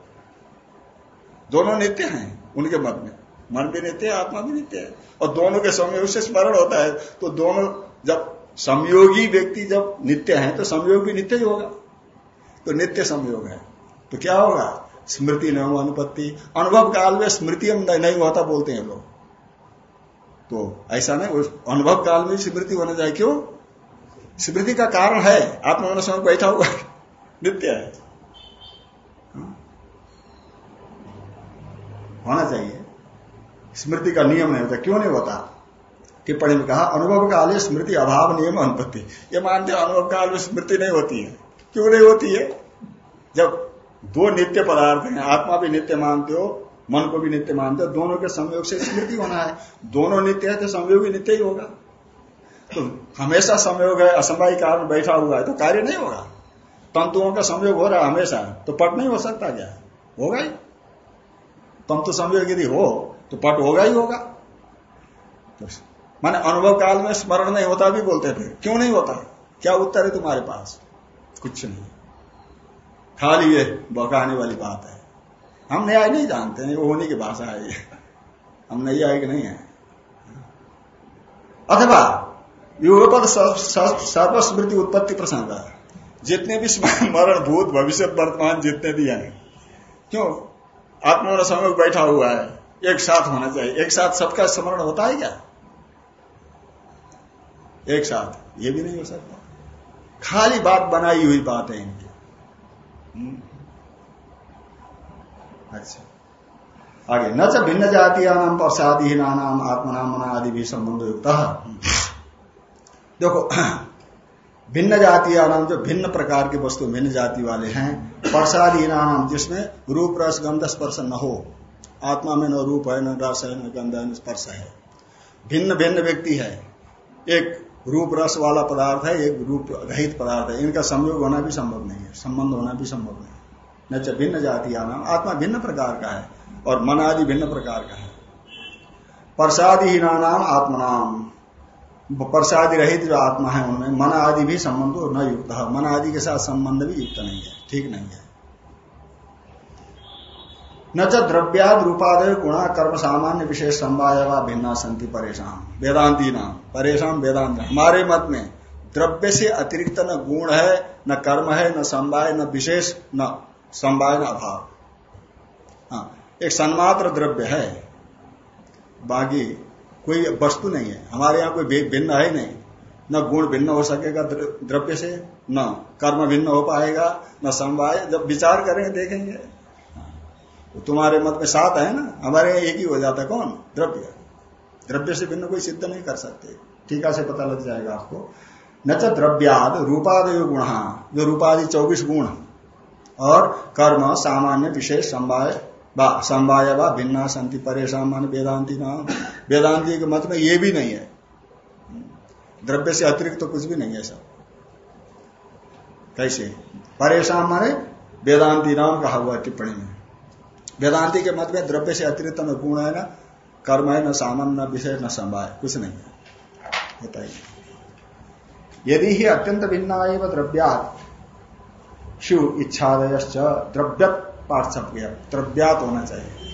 दोनों नित्य हैं उनके मत में। मन भी नित्य है, आत्मा भी नित्य है। और दोनों के संयोग से स्मरण होता है। तो दोनों जब संयोगी व्यक्ति जब नित्य है तो संयोग भी नित्य ही होगा। तो नित्य संयोग है। तो क्या होगा? स्मृति न हो अनुपत्ति। अनुभव काल में स्मृति नहीं होता बोलते हैं लोग। तो ऐसा नहीं अनुभव काल में स्मृति होना चाहिए। क्यों? स्मृति का कारण है। आत्मन समय बैठा हुआ नित्य है। हाँ? होना चाहिए। स्मृति का नियम नहीं होता क्यों नहीं होता? टिप्पणी में कहा, अनुभव काल स्मृति अभाव नियम अनुपत्ति। ये मानते अनुभव काल में स्मृति नहीं होती है। क्यों नहीं होती है? जब दो नित्य पदार्थ हैं, आत्मा भी नित्य मानते हो, मन को भी नित्य मानते हो, दोनों के संयोग से स्मृति होना है। दोनों नित्य है तो संयोग नित्य ही होगा। तो हमेशा संयोग है, असंभावी कारण बैठा हुआ है तो कार्य नहीं होगा। तंतुओं का संयोग हो रहा है हमेशा तो पट नहीं हो सकता क्या? होगा ही। तंतु संयोग यदि हो तो पट होगा ही होगा। तो माने अनुभव काल में स्मरण नहीं होता भी बोलते थे। क्यों नहीं होता? क्या उत्तर है तुम्हारे पास? कुछ नहीं। खाली ये बकाने वाली बात है। हम न्याय नहीं जानते हैं, वो होने की भाषा है ये। हम कि नहीं है। अथवा युगपद सर्वस्मृति उत्पत्ति प्रसंग। जितने भी स्मरण भूत, भविष्य, वर्तमान, जितने भी हैं, क्यों? आत्मा समय बैठा हुआ है, एक साथ होना चाहिए। एक साथ सबका स्मरण होता है क्या? एक साथ। ये भी नहीं हो सकता। खाली बात बनाई हुई बात है इनकी। हम्म। अच्छा। आगे। न च भिन्न जातीय नाम प्रसादी नाम आत्मनाम आदि भी संबंध युक्त देखो, भिन्न जातीय नाम जो भिन्न प्रकार के वस्तु भिन्न जाति वाले हैं प्रसादी नाम जिसमें रूप, रस, गंध, स्पर्श न हो। आत्मा में न रूप है, न रस है, न गंध है, न स्पर्श है। भिन्न भिन्न व्यक्ति है। एक रूप, रस वाला पदार्थ है, एक रूप रहित पदार्थ है। इनका संयोग होना भी संभव नहीं है, संबंध होना भी संभव नहीं है। न भिन्न जाति नाम आत्मा भिन्न प्रकार का है और मन आदि भिन्न प्रकार का है। प्रसादी नाम आत्मनाम। प्रसादी रहित जो आत्मा है उनमें, मन आदि भी संबंध न युक्त है। मन आदि के साथ संबंध भी युक्त नहीं है, ठीक नहीं है। न च द्रव्याद रूपादय गुणा कर्म सामान्य विशेष संवाय व भिन्ना संति परेशान वेदांति नाम परेशान वेदांत। हमारे मत में द्रव्य से अतिरिक्त न गुण है, न कर्म है, न संवाय न विशेष, न संवाय न अभाव। हाँ एक सन्मात्र द्रव्य है। बाकी कोई वस्तु नहीं है। हमारे यहाँ कोई भिन्न है नहीं। न गुण भिन्न हो सकेगा द्रव्य से, न कर्म भिन्न हो पाएगा, न समवाय। जब विचार करेंगे, देखेंगे। तुम्हारे मत में सात है ना? हमारे यहाँ एक ही हो जाता कौन? द्रव्य। द्रव्य से भिन्न कोई सिद्ध नहीं कर सकते। टीका से पता लग जाएगा आपको। न च द्रव्याद, रूपादय गुण। जो रूपादि चौबीस गुण। और कर्म, सामान्य, विशेष संवाय व भिन्ना संति परेशान मान वेदांति नाम। वेदांति के मत में ये भी नहीं है। द्रव्य से अतिरिक्त तो कुछ भी नहीं है सब। कैसे? परेशान माने वेदांति नाम कहा हुआ टिप्पणी में। वेदांति के मत में द्रव्य से अतिरिक्त न गुण है, न कर्म है, न सामान्य, न विषय, न संवाय, कुछ नहीं है। बताइए। यदि ही अत्यंत भिन्ना द्रव्यात शिव इच्छादय द्रव्यत पाठ छप गया द्रव्यात होना चाहिए।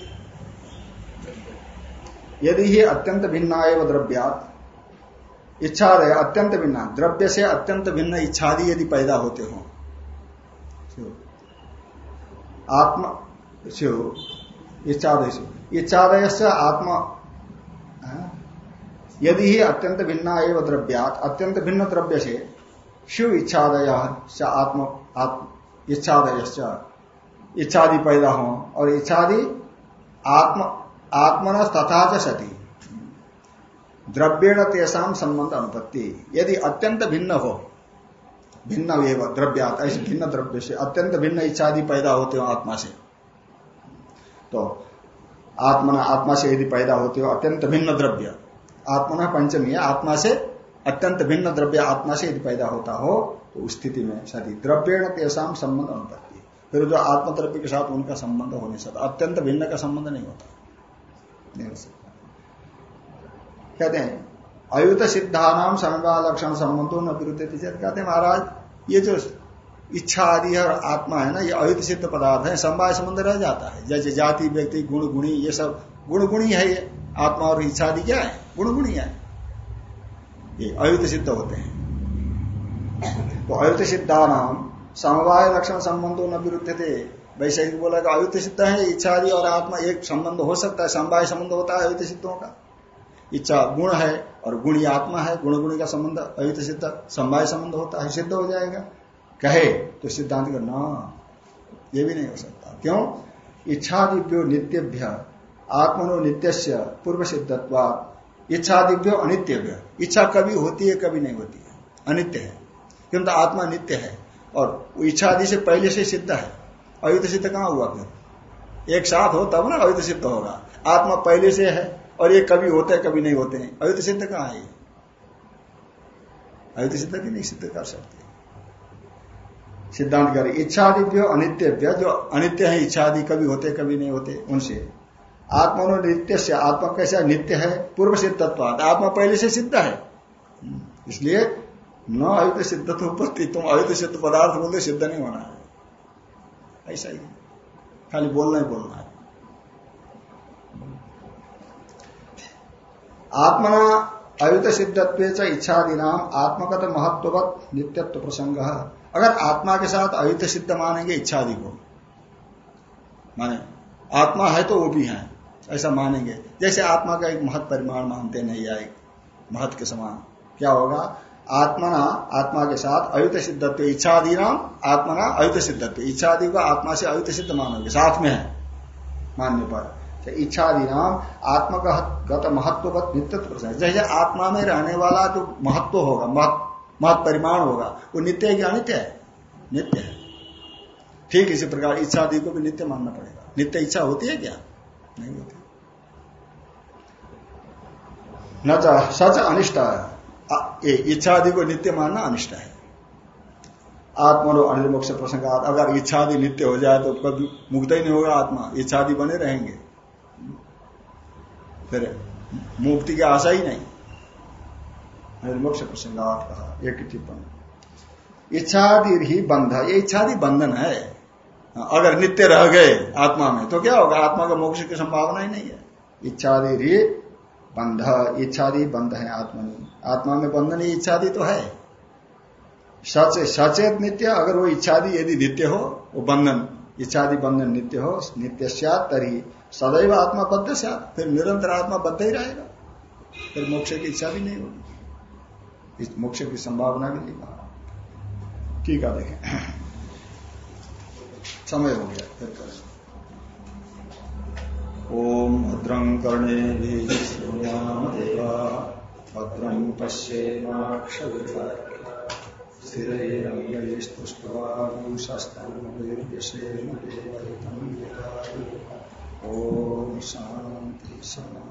यदि ही अत्यंत भिन्न एवं द्रव्यात, इच्छा रहे, अत्यंत भिन्न, द्रव्य से अत्यंत भिन्न इच्छादि यदि पैदा होते हो आत्मा से इच्छादय से आत्मा यदि ही अत्यंत भिन्न एवं द्रव्यात, अत्यंत भिन्न द्रव्य से शिव इच्छादय, से आत्म इच्छादय इच्छादि पैदा हो और इच्छादि आत्म, आत्मन तथा च सती। द्रव्यण तेसाम संबंध अनुपत्ति। यदि अत्यंत भिन्न हो, भिन्न एवं द्रव्यात, ऐसे भिन्न द्रव्य से, अत्यंत भिन्न इच्छादि पैदा होते हो आत्मा से तो आत्मना, आत्मा से यदि पैदा होते हो, अत्यंत भिन्न द्रव्य। आत्मना पंचमी है, आत्मा से अत्यंत भिन्न द्रव्य आत्मा से यदि पैदा होता हो तो उस स्थिति में सती। द्रव्यण तेसाम संबंध अनुपत्ति। फिर जो आत्मतृप्ति के साथ उनका संबंध हो नहीं सकता। अत्यंत भिन्न का संबंध नहीं होता। नहीं हो सकता। कहते हैं, अयुत सिद्धानाम समवाय लक्षण संबंधों न विरुद्ध कहते हैं, महाराज, ये जो इच्छा आदि और आत्मा है ना, ये अयुत सिद्ध पदार्थ है समवाय संबंध रह जाता है। जैसे जाति, व्यक्ति, गुण, गुणी, ये सब गुण गुणी है ये। आत्मा और इच्छा आदि क्या है? गुण गुणी है। ये अयुत सिद्ध होते हैं। तो अयुत सिद्धानाम समवाय लक्षण संबंधों न विरुद्ध थे। वैसे ही बोला कि अयुत सिद्ध है, इच्छा आदि और आत्मा एक संबंध हो सकता है, समवाय संबंध होता है अयुत सिद्धों का। इच्छा गुण है और गुणी आत्मा है गुण गुणी का संबंध अयुत सिद्ध, समवाय संबंध होता है, सिद्ध हो जाएगा। कहे तो सिद्धांत का न, ये भी नहीं हो सकता। क्यों? इच्छादिव्यो नित्यभ्य, आत्मनो नित्य पूर्व सिद्धत्वा इच्छादिव्यो अनित्यभ्य। इच्छा कभी होती है, कभी नहीं होती है। अनित्य है। किंतु आत्मा नित्य है। और इच्छा आदि से पहले से सिद्ध है। अयुत सिद्ध कहाँ हुआ फिर? एक साथ हो, तब ना अयुत सिद्ध होगा। आत्मा पहले से है और ये कभी होते हैं, कभी नहीं होते हैं। अयुत सिद्ध कहाँ है? अयुत सिद्ध भी नहीं सिद्ध कर सकते। सिद्धांत करे इच्छादिव्य अनित्य जो अनित्य है इच्छा आदि कभी होते, कभी नहीं होते, उनसे। आत्मा नित्य से, आत्मा कैसा नित्य है? पूर्व सिद्धत्व आत्मा पहले से सिद्ध है। इसलिए न अयुत तो उपत्ति तुम अयुत सिद्ध पदार्थ बोलते, सिद्ध नहीं होना है। ऐसा ही खाली बोलना ही बोलना है। आत्मना अयुत सिद्धत्व इच्छादि नाम आत्मगत महत्ववत नित्यत्व प्रसंग। अगर आत्मा के साथ अयुत सिद्ध मानेंगे, इच्छादि को। माने, आत्मा है तो वो भी है, ऐसा मानेंगे। जैसे आत्मा का एक महत परिमाण मानते नहीं आए महत के समान। क्या होगा? आत्मना, आत्मा के साथ अयुत सिद्धत्व इच्छादि नाम आत्मना अयुत सिद्धत्व। इच्छादि को आत्मा से अयुत सिद्ध मानोगे, साथ में है, मानने पर। तो इच्छादि नाम आत्मगत महत्वगत नित्य जैसे आत्मा में रहने वाला जो महत्व होगा, महत परिमाण होगा, वो नित्य है क्या अनित्य है? नित्य है। ठीक इसी प्रकार इच्छा आदि को भी नित्य मानना पड़ेगा। नित्य इच्छा होती है क्या? नहीं होती। न सच अनिष्ट इच्छा आदि को नित्य मानना अनिष्ट है। आत्मनो अनिल मोक्ष प्रसंग अगर इच्छा आदि नित्य हो जाए तो कभी मुक्त ही नहीं होगा आत्मा। इच्छा आदि बने रहेंगे। फिर मुक्ति की आशा ही नहीं। मोक्ष प्रसंगात कहा, एक टिप्पणी। इच्छादि ही बंध, ये इच्छादि बंधन है। अगर नित्य रह गए आत्मा में तो क्या होगा? आत्मा का मोक्ष की संभावना ही नहीं है। इच्छादि री बंध, इच्छादि बंध है आत्मा में। आत्मा में बंधन ही इच्छादि तो है। सच, सचेत नित्य, अगर वो इच्छादि यदि नित्य हो, वो बंधन, इच्छादि बंधन नित्य हो, नित्य सात तरी सदैव आत्मा बद्ध सात फिर निरंतर आत्मा बद्ध ही रहेगा। फिर मोक्ष की इच्छा भी नहीं होगी। इस मोक्ष की संभावना भी नहीं कहा ठीक है, देखें। समय हो गया, फिर करें। ओम भद्रं कर्णे देवा भद्रं पश्येमाक्षविता स्थिरैरङ्गैस्तुष्टवागुंसस्तनुर्यशेन देवहितं ॐ शान्ति शान्ति